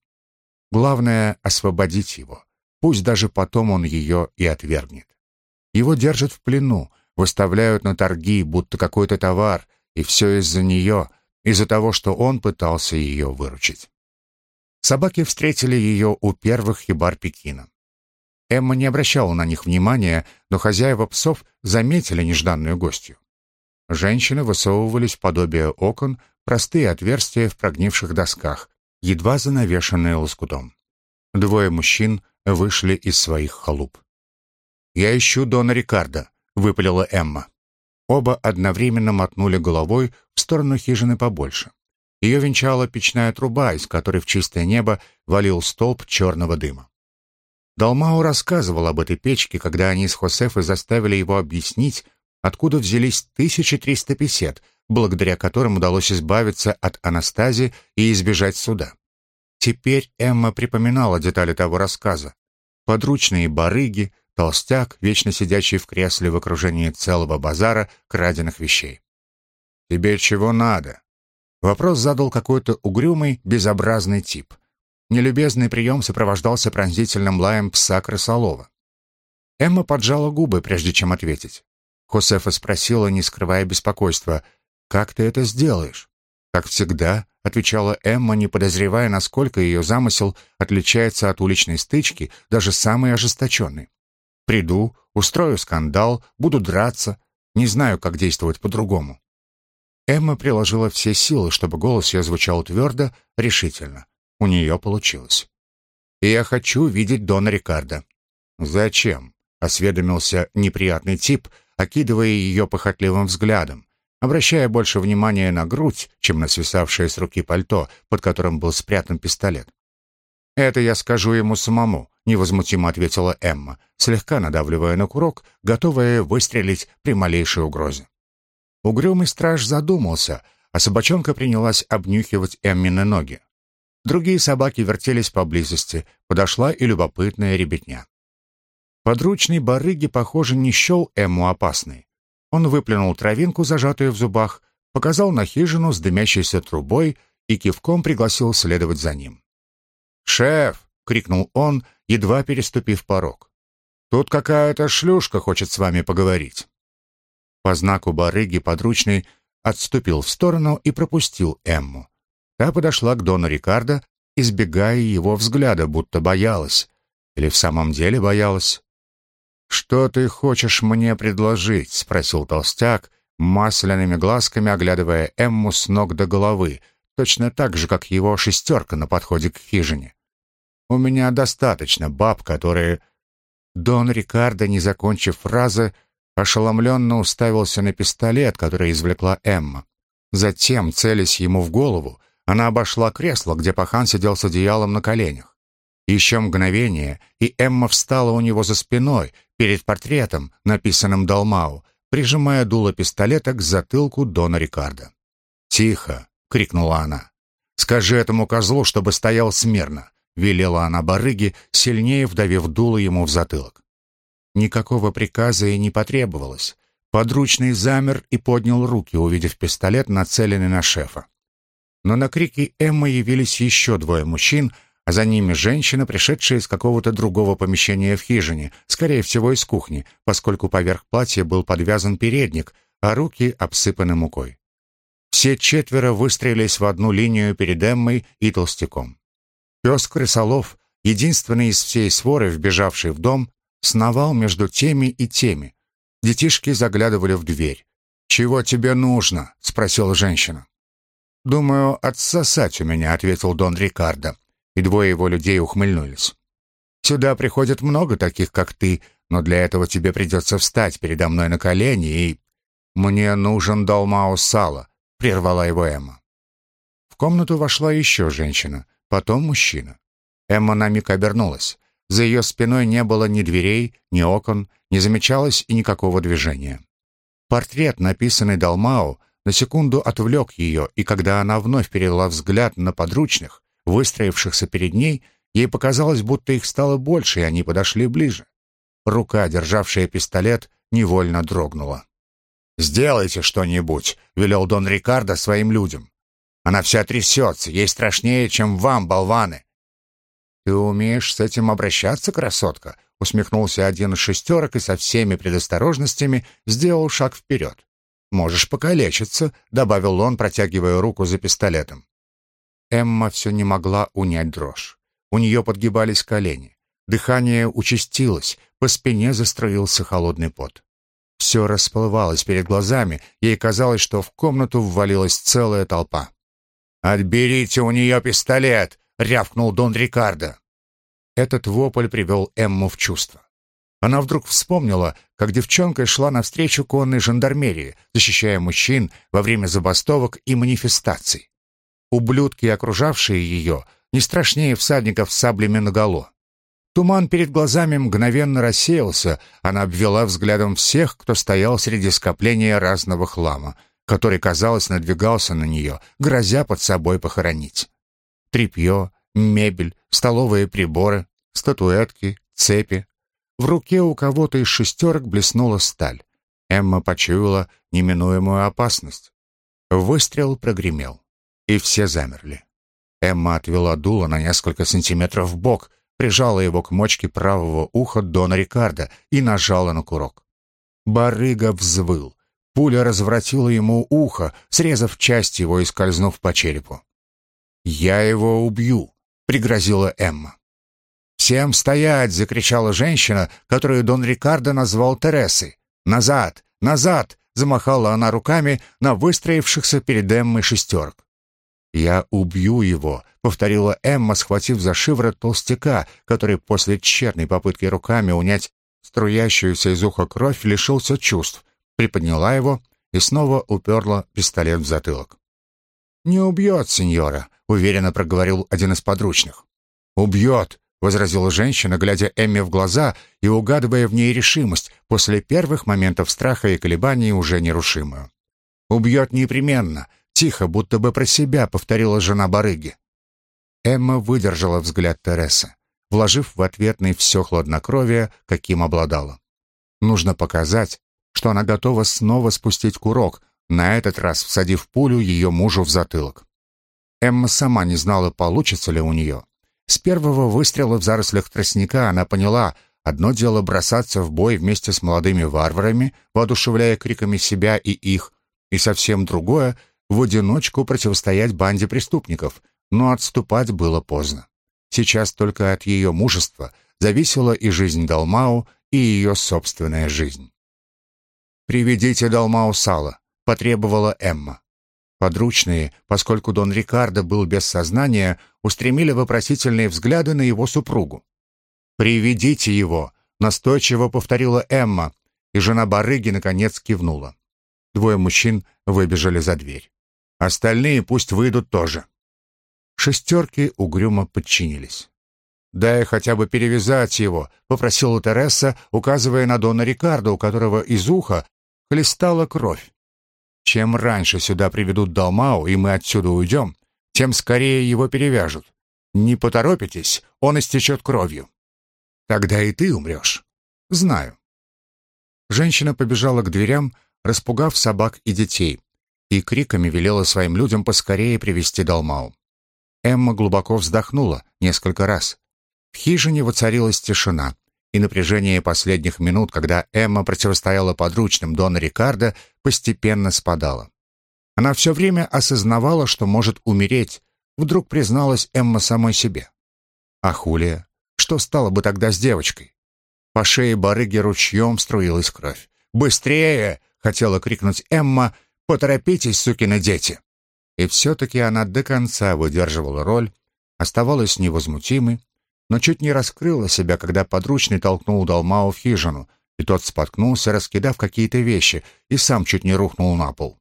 Главное — освободить его. Пусть даже потом он ее и отвергнет. Его держат в плену, выставляют на торги, будто какой-то товар, и все из-за нее, из-за того, что он пытался ее выручить. Собаки встретили ее у первых хибар Пекина. Эмма не обращала на них внимания, но хозяева псов заметили нежданную гостью. Женщины высовывались в подобие окон, простые отверстия в прогнивших досках, едва занавешенные лоскутом. Двое мужчин вышли из своих халуп. «Я ищу Дона Рикардо», — выпалила Эмма. Оба одновременно мотнули головой в сторону хижины побольше. Ее венчала печная труба, из которой в чистое небо валил столб черного дыма. Далмау рассказывал об этой печке, когда они с Хосефой заставили его объяснить, откуда взялись 1300 песет, благодаря которым удалось избавиться от Анастазии и избежать суда. Теперь Эмма припоминала детали того рассказа. Подручные барыги, толстяк, вечно сидящий в кресле в окружении целого базара краденных вещей. «Тебе чего надо?» Вопрос задал какой-то угрюмый, безобразный тип. Нелюбезный прием сопровождался пронзительным лаем пса крысолова. Эмма поджала губы, прежде чем ответить. Хосефа спросила, не скрывая беспокойства, «Как ты это сделаешь?» «Как всегда», — отвечала Эмма, не подозревая, насколько ее замысел отличается от уличной стычки, даже самой ожесточенной. «Приду, устрою скандал, буду драться, не знаю, как действовать по-другому». Эмма приложила все силы, чтобы голос ее звучал твердо, решительно. У нее получилось. «И я хочу видеть Дона Рикардо». «Зачем?» — осведомился неприятный тип, окидывая ее похотливым взглядом, обращая больше внимания на грудь, чем на свисавшее с руки пальто, под которым был спрятан пистолет. «Это я скажу ему самому», — невозмутимо ответила Эмма, слегка надавливая на курок, готовая выстрелить при малейшей угрозе. Угрюмый страж задумался, а собачонка принялась обнюхивать Эммины ноги. Другие собаки вертелись поблизости, подошла и любопытная ребятня. Подручный барыги, похоже, не счел Эмму опасной. Он выплюнул травинку, зажатую в зубах, показал на хижину с дымящейся трубой и кивком пригласил следовать за ним. «Шеф!» — крикнул он, едва переступив порог. «Тут какая-то шлюшка хочет с вами поговорить». По знаку барыги подручный отступил в сторону и пропустил Эмму. Та подошла к Дону Рикардо, избегая его взгляда, будто боялась. Или в самом деле боялась? «Что ты хочешь мне предложить?» — спросил толстяк, масляными глазками оглядывая Эмму с ног до головы, точно так же, как его шестерка на подходе к хижине. «У меня достаточно баб, которые...» Дон Рикардо, не закончив фразы, ошеломленно уставился на пистолет, который извлекла Эмма. Затем, целясь ему в голову, она обошла кресло, где пахан сидел с одеялом на коленях. Еще мгновение, и Эмма встала у него за спиной, перед портретом, написанным Далмау, прижимая дуло пистолета к затылку Дона Рикардо. «Тихо!» — крикнула она. «Скажи этому козлу, чтобы стоял смирно!» — велела она барыге, сильнее вдавив дуло ему в затылок. Никакого приказа и не потребовалось. Подручный замер и поднял руки, увидев пистолет, нацеленный на шефа. Но на крики Эммы явились еще двое мужчин, а за ними женщина, пришедшая из какого-то другого помещения в хижине, скорее всего, из кухни, поскольку поверх платья был подвязан передник, а руки обсыпаны мукой. Все четверо выстроились в одну линию перед Эммой и толстяком. Пес Крысолов, единственный из всей своры, вбежавший в дом, сновал между теми и теми. Детишки заглядывали в дверь. «Чего тебе нужно?» — спросила женщина. «Думаю, отсосать у меня», — ответил Дон Рикардо, и двое его людей ухмыльнулись. «Сюда приходит много таких, как ты, но для этого тебе придется встать передо мной на колени и...» «Мне нужен Далмао сало», — прервала его Эмма. В комнату вошла еще женщина, потом мужчина. Эмма на миг обернулась. За ее спиной не было ни дверей, ни окон, не замечалось и никакого движения. Портрет, написанный Далмао, на секунду отвлек ее, и когда она вновь перевела взгляд на подручных, выстроившихся перед ней, ей показалось, будто их стало больше, и они подошли ближе. Рука, державшая пистолет, невольно дрогнула. «Сделайте что-нибудь», — велел Дон Рикардо своим людям. «Она вся трясется, ей страшнее, чем вам, болваны». «Ты умеешь с этим обращаться, красотка?» — усмехнулся один из шестерок и со всеми предосторожностями сделал шаг вперед. «Можешь покалечиться», — добавил он, протягивая руку за пистолетом. Эмма все не могла унять дрожь. У нее подгибались колени. Дыхание участилось, по спине застроился холодный пот. Все расплывалось перед глазами, ей казалось, что в комнату ввалилась целая толпа. «Отберите у нее пистолет!» — рявкнул Дон Рикардо. Этот вопль привел Эмму в чувство. Она вдруг вспомнила, как девчонка шла навстречу конной жандармерии, защищая мужчин во время забастовок и манифестаций. Ублюдки, окружавшие ее, не страшнее всадников с саблями наголо. Туман перед глазами мгновенно рассеялся, она обвела взглядом всех, кто стоял среди скопления разного хлама, который, казалось, надвигался на нее, грозя под собой похоронить. Трепье, мебель, столовые приборы, статуэтки, цепи. В руке у кого-то из шестерок блеснула сталь. Эмма почуяла неминуемую опасность. Выстрел прогремел, и все замерли. Эмма отвела дуло на несколько сантиметров в бок, прижала его к мочке правого уха Дона Рикардо и нажала на курок. Барыга взвыл. Пуля развратила ему ухо, срезав часть его и скользнув по черепу. «Я его убью», — пригрозила Эмма. «Всем стоять!» — закричала женщина, которую Дон Рикардо назвал Тересой. «Назад! Назад!» — замахала она руками на выстроившихся перед Эммой шестерок. «Я убью его», — повторила Эмма, схватив за шиворот толстяка, который после тщетной попытки руками унять струящуюся из уха кровь лишился чувств, приподняла его и снова уперла пистолет в затылок. «Не убьет, сеньора», — уверенно проговорил один из подручных. «Убьет», — возразила женщина, глядя Эмме в глаза и угадывая в ней решимость, после первых моментов страха и колебаний уже нерушимую. «Убьет непременно», Тихо, будто бы про себя, повторила жена барыги. Эмма выдержала взгляд Тересы, вложив в ответный все хладнокровие, каким обладала. Нужно показать, что она готова снова спустить курок, на этот раз всадив пулю ее мужу в затылок. Эмма сама не знала, получится ли у нее. С первого выстрела в зарослях тростника она поняла, одно дело бросаться в бой вместе с молодыми варварами, воодушевляя криками себя и их, и совсем другое — в одиночку противостоять банде преступников, но отступать было поздно. Сейчас только от ее мужества зависела и жизнь Далмау, и ее собственная жизнь. «Приведите Далмау сало», — потребовала Эмма. Подручные, поскольку Дон Рикардо был без сознания, устремили вопросительные взгляды на его супругу. «Приведите его», — настойчиво повторила Эмма, и жена барыги наконец кивнула. Двое мужчин выбежали за дверь. Остальные пусть выйдут тоже. Шестерки угрюмо подчинились. «Дай хотя бы перевязать его», — попросила Тереса, указывая на Дона Рикардо, у которого из уха хлестала кровь. «Чем раньше сюда приведут Далмау, и мы отсюда уйдем, тем скорее его перевяжут. Не поторопитесь, он истечет кровью. Тогда и ты умрешь. Знаю». Женщина побежала к дверям, распугав собак и детей и криками велела своим людям поскорее привести Далмау. Эмма глубоко вздохнула несколько раз. В хижине воцарилась тишина, и напряжение последних минут, когда Эмма противостояла подручным Дона Рикардо, постепенно спадало. Она все время осознавала, что может умереть, вдруг призналась Эмма самой себе. А Хулия? Что стало бы тогда с девочкой? По шее барыги ручьем струилась кровь. «Быстрее!» — хотела крикнуть Эмма, Поторопитесь, сукины дети!» И все-таки она до конца выдерживала роль, оставалась невозмутимой, но чуть не раскрыла себя, когда подручный толкнул Далмау в хижину, и тот споткнулся, раскидав какие-то вещи, и сам чуть не рухнул на пол.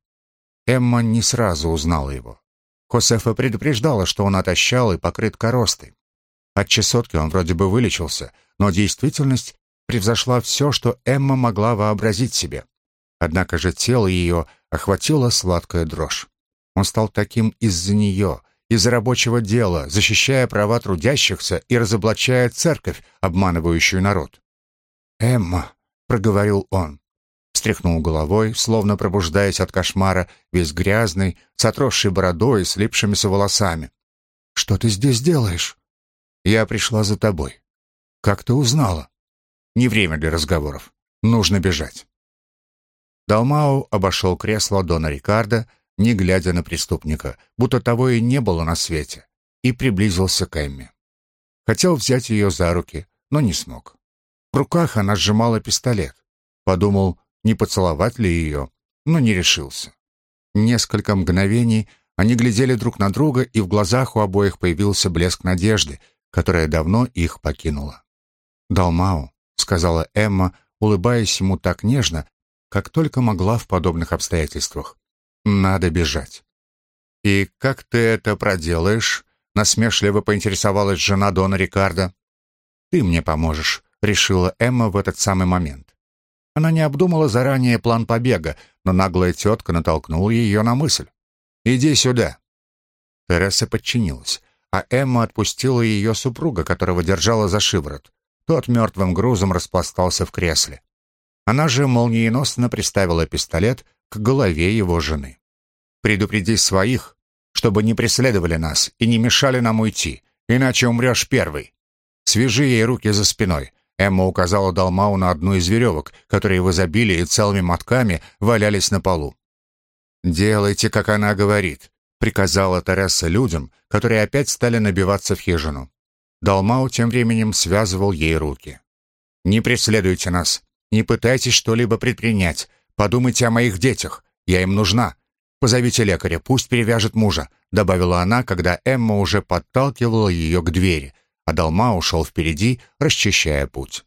Эмма не сразу узнала его. Хосефа предупреждала, что он отощал и покрыт коростой. От чесотки он вроде бы вылечился, но действительность превзошла все, что Эмма могла вообразить себе. Однако же тело ее охватила сладкая дрожь. Он стал таким из-за нее, из-за рабочего дела, защищая права трудящихся и разоблачая церковь, обманывающую народ. «Эмма», — проговорил он, встряхнул головой, словно пробуждаясь от кошмара, весь грязный, с отросшей бородой и слипшимися волосами. «Что ты здесь делаешь?» «Я пришла за тобой». «Как ты узнала?» «Не время для разговоров. Нужно бежать». Далмау обошел кресло Дона Рикардо, не глядя на преступника, будто того и не было на свете, и приблизился к Эмме. Хотел взять ее за руки, но не смог. В руках она сжимала пистолет. Подумал, не поцеловать ли ее, но не решился. Несколько мгновений они глядели друг на друга, и в глазах у обоих появился блеск надежды, которая давно их покинула. «Далмау», — сказала Эмма, улыбаясь ему так нежно, как только могла в подобных обстоятельствах. «Надо бежать». «И как ты это проделаешь?» — насмешливо поинтересовалась жена Дона Рикардо. «Ты мне поможешь», — решила Эмма в этот самый момент. Она не обдумала заранее план побега, но наглая тетка натолкнула ее на мысль. «Иди сюда». Тереса подчинилась, а Эмма отпустила ее супруга, которого держала за шиворот. Тот мертвым грузом распластался в кресле. Она же молниеносно приставила пистолет к голове его жены. «Предупреди своих, чтобы не преследовали нас и не мешали нам уйти, иначе умрешь первый. Свяжи ей руки за спиной». Эмма указала Далмау на одну из веревок, которые в изобилии целыми мотками валялись на полу. «Делайте, как она говорит», — приказала Тереса людям, которые опять стали набиваться в хижину. Далмау тем временем связывал ей руки. «Не преследуйте нас. Не пытайтесь что-либо предпринять. Подумайте о моих детях. Я им нужна. Позовите лекаря, пусть перевяжет мужа», — добавила она, когда Эмма уже подталкивала ее к двери, а Далма ушел впереди, расчищая путь.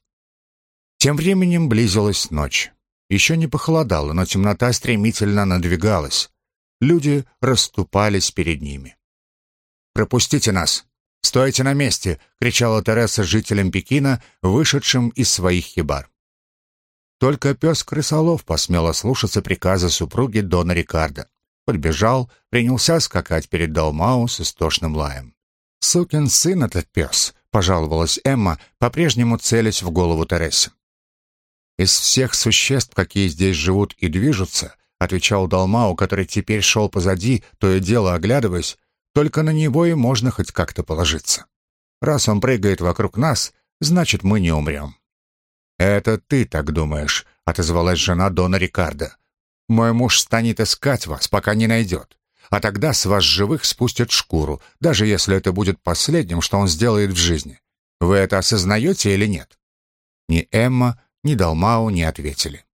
Тем временем близилась ночь. Еще не похолодало, но темнота стремительно надвигалась. Люди расступались перед ними. «Пропустите нас! Стойте на месте!» — кричала Тереса жителям Пекина, вышедшим из своих хибар. Только пес крысолов посмел ослушаться приказа супруги Дона Рикардо. Подбежал, принялся скакать перед Далмау с истошным лаем. «Сукин сын этот пес», — пожаловалась Эмма, по-прежнему целясь в голову Тересе. «Из всех существ, какие здесь живут и движутся», — отвечал Далмау, который теперь шел позади, то и дело оглядываясь, «только на него и можно хоть как-то положиться. Раз он прыгает вокруг нас, значит, мы не умрем». «Это ты так думаешь», — отозвалась жена Дона Рикардо. «Мой муж станет искать вас, пока не найдет. А тогда с вас живых спустят шкуру, даже если это будет последним, что он сделает в жизни. Вы это осознаете или нет?» Ни Эмма, ни Далмау не ответили.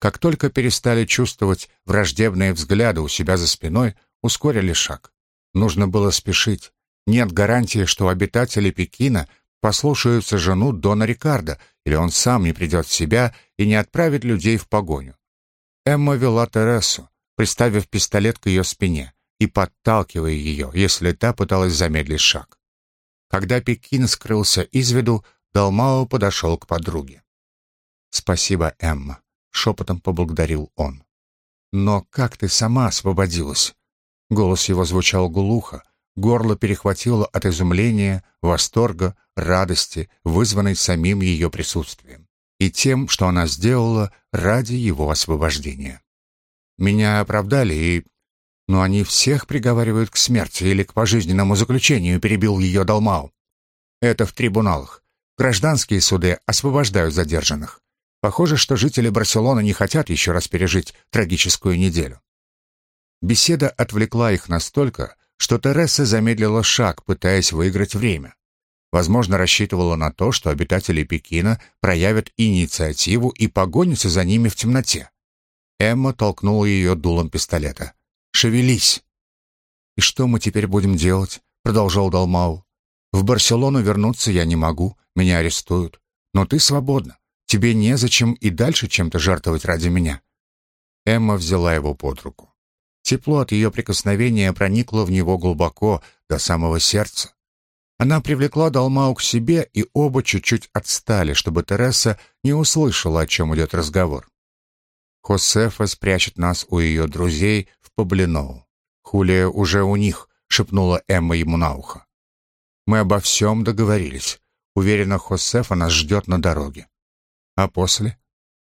Как только перестали чувствовать враждебные взгляды у себя за спиной, ускорили шаг. Нужно было спешить. Нет гарантии, что обитатели Пекина послушаются жену Дона Рикардо, или он сам не придет в себя и не отправит людей в погоню. Эмма вела Тересу, приставив пистолет к ее спине и подталкивая ее, если та пыталась замедлить шаг. Когда Пекин скрылся из виду, Далмао подошел к подруге. «Спасибо, Эмма», — шепотом поблагодарил он. «Но как ты сама освободилась?» Голос его звучал глухо, Горло перехватило от изумления, восторга, радости, вызванной самим ее присутствием, и тем, что она сделала ради его освобождения. Меня оправдали, и... Но они всех приговаривают к смерти или к пожизненному заключению, перебил ее Далмау. Это в трибуналах. Гражданские суды освобождают задержанных. Похоже, что жители Барселоны не хотят еще раз пережить трагическую неделю. Беседа отвлекла их настолько, что Тереса замедлила шаг, пытаясь выиграть время. Возможно, рассчитывала на то, что обитатели Пекина проявят инициативу и погонятся за ними в темноте. Эмма толкнула ее дулом пистолета. «Шевелись!» «И что мы теперь будем делать?» — продолжал Далмау. «В Барселону вернуться я не могу, меня арестуют. Но ты свободна. Тебе незачем и дальше чем-то жертвовать ради меня». Эмма взяла его под руку. Тепло от ее прикосновения проникло в него глубоко, до самого сердца. Она привлекла Далмау к себе, и оба чуть-чуть отстали, чтобы Тереса не услышала, о чем идет разговор. Хосефа спрячет нас у ее друзей в Паблиноу. Хулия уже у них, шепнула Эмма ему на ухо. Мы обо всем договорились. Уверена, Хосефа нас ждет на дороге. А после?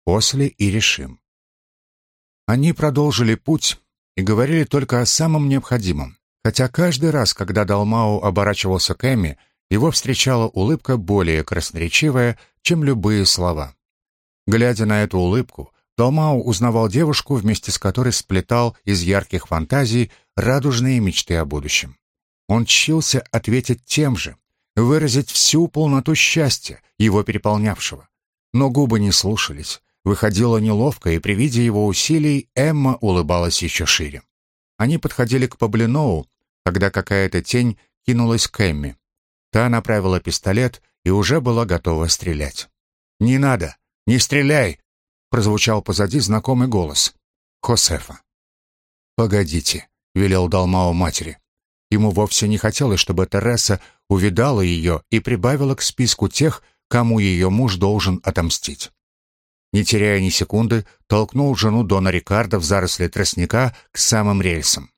После и решим. Они продолжили путь и говорили только о самом необходимом. Хотя каждый раз, когда Далмау оборачивался к Эмме, его встречала улыбка более красноречивая, чем любые слова. Глядя на эту улыбку, Далмау узнавал девушку, вместе с которой сплетал из ярких фантазий радужные мечты о будущем. Он чился ответить тем же, выразить всю полноту счастья, его переполнявшего. Но губы не слушались, выходило неловко, и при виде его усилий Эмма улыбалась еще шире. Они подходили к Паблиноу, когда какая-то тень кинулась к Эмми. Та направила пистолет и уже была готова стрелять. «Не надо! Не стреляй!» — прозвучал позади знакомый голос. Хосефа. «Погодите», — велел Далмао матери. Ему вовсе не хотелось, чтобы Тереса увидала ее и прибавила к списку тех, кому ее муж должен отомстить. Не теряя ни секунды, толкнул жену Дона Рикардо в заросли тростника к самым рельсам.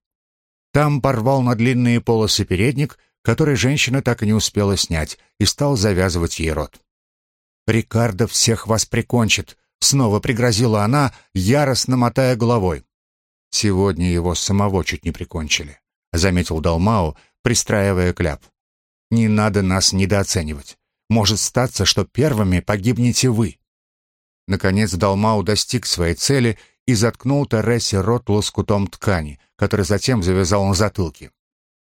Там порвал на длинные полосы передник, который женщина так и не успела снять, и стал завязывать ей рот. «Рикардо всех вас прикончит», — снова пригрозила она, яростно мотая головой. «Сегодня его самого чуть не прикончили», — заметил Далмау, пристраивая кляп. «Не надо нас недооценивать. Может статься, что первыми погибнете вы». Наконец Далмау достиг своей цели и заткнул Тересе рот лоскутом ткани, который затем завязал на затылке.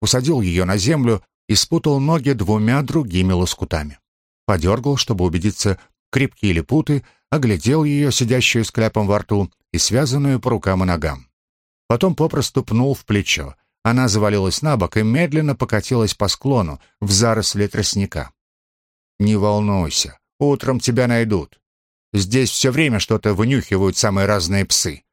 Усадил ее на землю и спутал ноги двумя другими лоскутами. Подергал, чтобы убедиться, крепкие ли путы, оглядел ее, сидящую с кляпом во рту, и связанную по рукам и ногам. Потом попросту пнул в плечо, она завалилась на бок и медленно покатилась по склону в заросли тростника. «Не волнуйся, утром тебя найдут. Здесь все время что-то вынюхивают самые разные псы».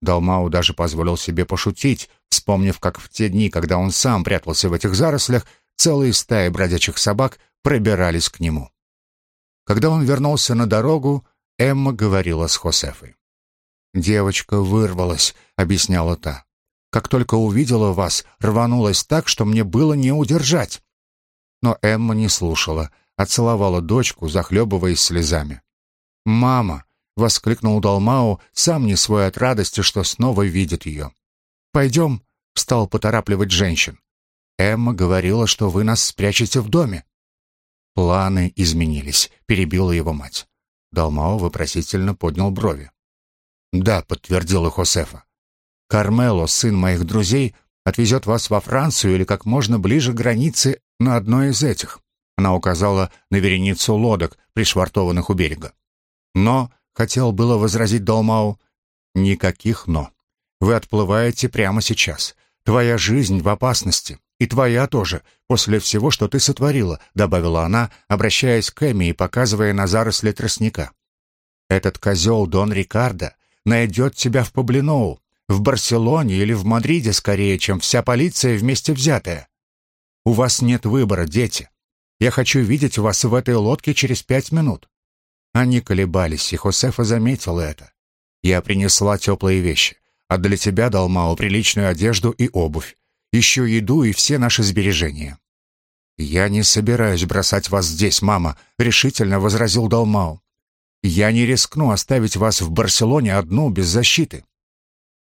Далмау даже позволил себе пошутить, вспомнив, как в те дни, когда он сам прятался в этих зарослях, целые стаи бродячих собак пробирались к нему. Когда он вернулся на дорогу, Эмма говорила с Хосефой. «Девочка вырвалась», — объясняла та. Как только увидела вас, рванулась так, что мне было не удержать. Но Эмма не слушала, а целовала дочку, захлебываясь слезами. «Мама!» — воскликнул Далмао, сам не свой от радости, что снова видит ее. «Пойдем!» — стал поторапливать женщин. «Эмма говорила, что вы нас спрячете в доме». «Планы изменились», — перебила его мать. Далмао вопросительно поднял брови. «Да», — подтвердила Хосефа. Кармело, сын моих друзей, отвезет вас во Францию или как можно ближе к границе на одной из этих. Она указала на вереницу лодок, пришвартованных у берега. Но, хотел было возразить Далмау, никаких «но». Вы отплываете прямо сейчас. Твоя жизнь в опасности. И твоя тоже, после всего, что ты сотворила», — добавила она, обращаясь к Эми и показывая на заросли тростника. «Этот козел Дон Рикардо найдет тебя в Паблиноу, в Барселоне или в Мадриде скорее, чем вся полиция вместе взятая. У вас нет выбора, дети. Я хочу видеть вас в этой лодке через пять минут». Они колебались, и Хосефа заметила это. «Я принесла теплые вещи, а для тебя, Далмао, приличную одежду и обувь, еще еду и все наши сбережения». «Я не собираюсь бросать вас здесь, мама», — решительно возразил Далмао. «Я не рискну оставить вас в Барселоне одну, без защиты.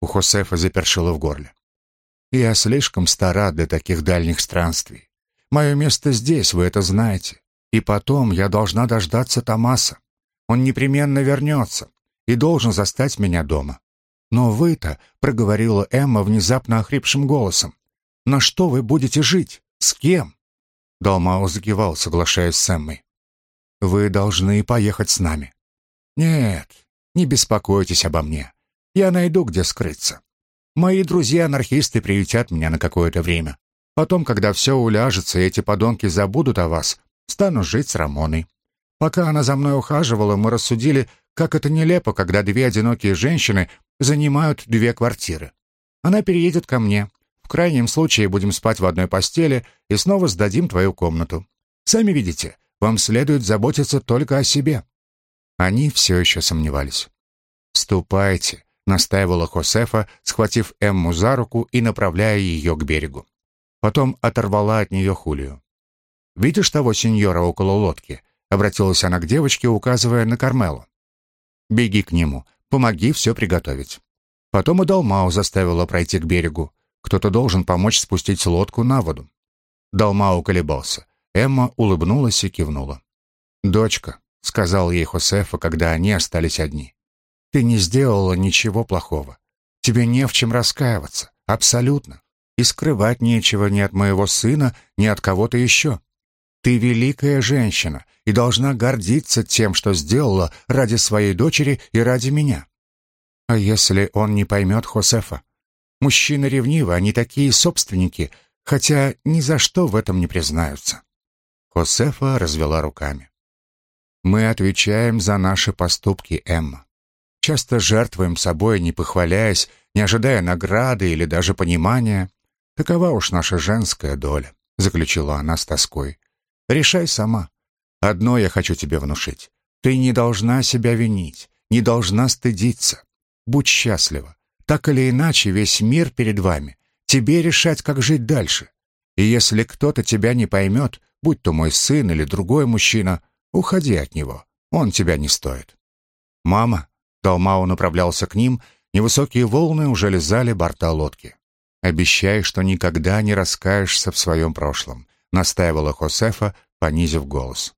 У Хосефа запершило в горле. «Я слишком стара для таких дальних странствий. Мое место здесь, вы это знаете. И потом я должна дождаться Томаса. Он непременно вернется и должен застать меня дома. Но вы-то, — проговорила Эмма внезапно охрипшим голосом, — на что вы будете жить? С кем? Далмао закивал, соглашаясь с Эммой. Вы должны поехать с нами. Нет, не беспокойтесь обо мне. Я найду, где скрыться. Мои друзья-анархисты приютят меня на какое-то время. Потом, когда все уляжется, и эти подонки забудут о вас, стану жить с Рамоной. Пока она за мной ухаживала, мы рассудили, как это нелепо, когда две одинокие женщины занимают две квартиры. Она переедет ко мне. В крайнем случае будем спать в одной постели и снова сдадим твою комнату. Сами видите, вам следует заботиться только о себе». Они все еще сомневались. «Ступайте», — настаивала Хосефа, схватив Эмму за руку и направляя ее к берегу. Потом оторвала от нее Хулию. «Видишь того сеньора около лодки?» — обратилась она к девочке, указывая на Кармелу. «Беги к нему, помоги все приготовить». Потом и Далмау заставила пройти к берегу. Кто-то должен помочь спустить лодку на воду. Далмау колебался. Эмма улыбнулась и кивнула. «Дочка», — сказал ей Хосефа, когда они остались одни, — «ты не сделала ничего плохого. Тебе не в чем раскаиваться. Абсолютно. И скрывать нечего ни от моего сына, ни от кого-то еще. Ты великая женщина и должна гордиться тем, что сделала ради своей дочери и ради меня. А если он не поймет Хосефа? Мужчины ревнивы, они такие собственники, хотя ни за что в этом не признаются. Хосефа развела руками. Мы отвечаем за наши поступки, Эмма. Часто жертвуем собой, не похваляясь, не ожидая награды или даже понимания. Такова уж наша женская доля, заключила она с тоской. Решай сама. Одно я хочу тебе внушить. Ты не должна себя винить, не должна стыдиться. Будь счастлива. Так или иначе, весь мир перед вами. Тебе решать, как жить дальше. И если кто-то тебя не поймет, будь то мой сын или другой мужчина, уходи от него. Он тебя не стоит. Мама, Далмау направлялся к ним, невысокие волны уже лизали борта лодки. Обещай, что никогда не раскаешься в своем прошлом настаивала Хосефа, понизив голос.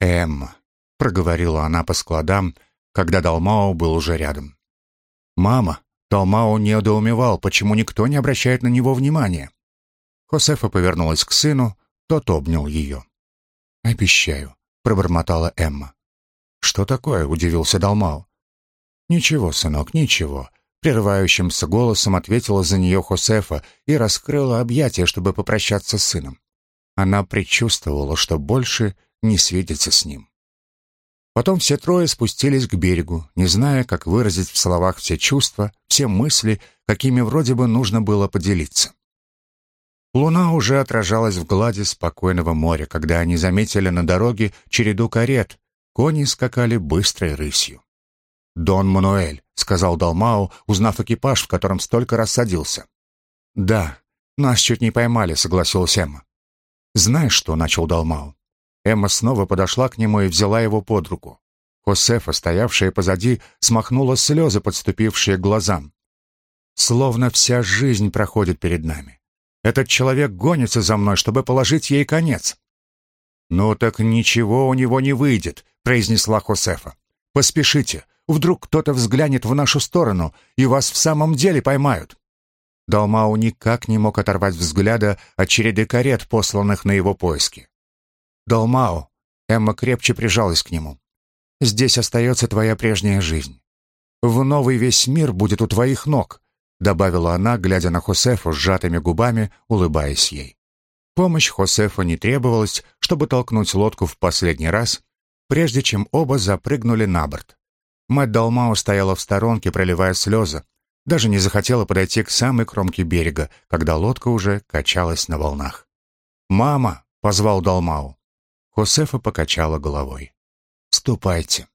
«Эмма», — проговорила она по складам, когда Далмао был уже рядом. «Мама», — Далмао недоумевал, почему никто не обращает на него внимания. Хосефа повернулась к сыну, тот обнял ее. «Обещаю», — пробормотала Эмма. «Что такое?» — удивился Далмао. «Ничего, сынок, ничего», — прерывающимся голосом ответила за нее Хосефа и раскрыла объятия, чтобы попрощаться с сыном. Она предчувствовала, что больше не свидится с ним. Потом все трое спустились к берегу, не зная, как выразить в словах все чувства, все мысли, какими вроде бы нужно было поделиться. Луна уже отражалась в глади спокойного моря, когда они заметили на дороге череду карет. Кони скакали быстрой рысью. «Дон Мануэль», — сказал Далмау, узнав экипаж, в котором столько раз садился. «Да, нас чуть не поймали», — согласилась Эмма. «Знаешь что?» — начал Далмау. Эмма снова подошла к нему и взяла его под руку. Хосефа, стоявшая позади, смахнула слезы, подступившие к глазам. «Словно вся жизнь проходит перед нами. Этот человек гонится за мной, чтобы положить ей конец». «Ну так ничего у него не выйдет», — произнесла Хосефа. «Поспешите, вдруг кто-то взглянет в нашу сторону, и вас в самом деле поймают». Далмау никак не мог оторвать взгляда от череды карет, посланных на его поиски. «Далмау!» — Эмма крепче прижалась к нему. «Здесь остается твоя прежняя жизнь. В новый весь мир будет у твоих ног», — добавила она, глядя на Хосефу сжатыми губами, улыбаясь ей. Помощь Хосефа не требовалась, чтобы толкнуть лодку в последний раз, прежде чем оба запрыгнули на борт. Мать Далмау стояла в сторонке, проливая слезы, даже не захотела подойти к самой кромке берега, когда лодка уже качалась на волнах. «Мама!» — позвал Далмау. Хосефа покачала головой. «Ступайте».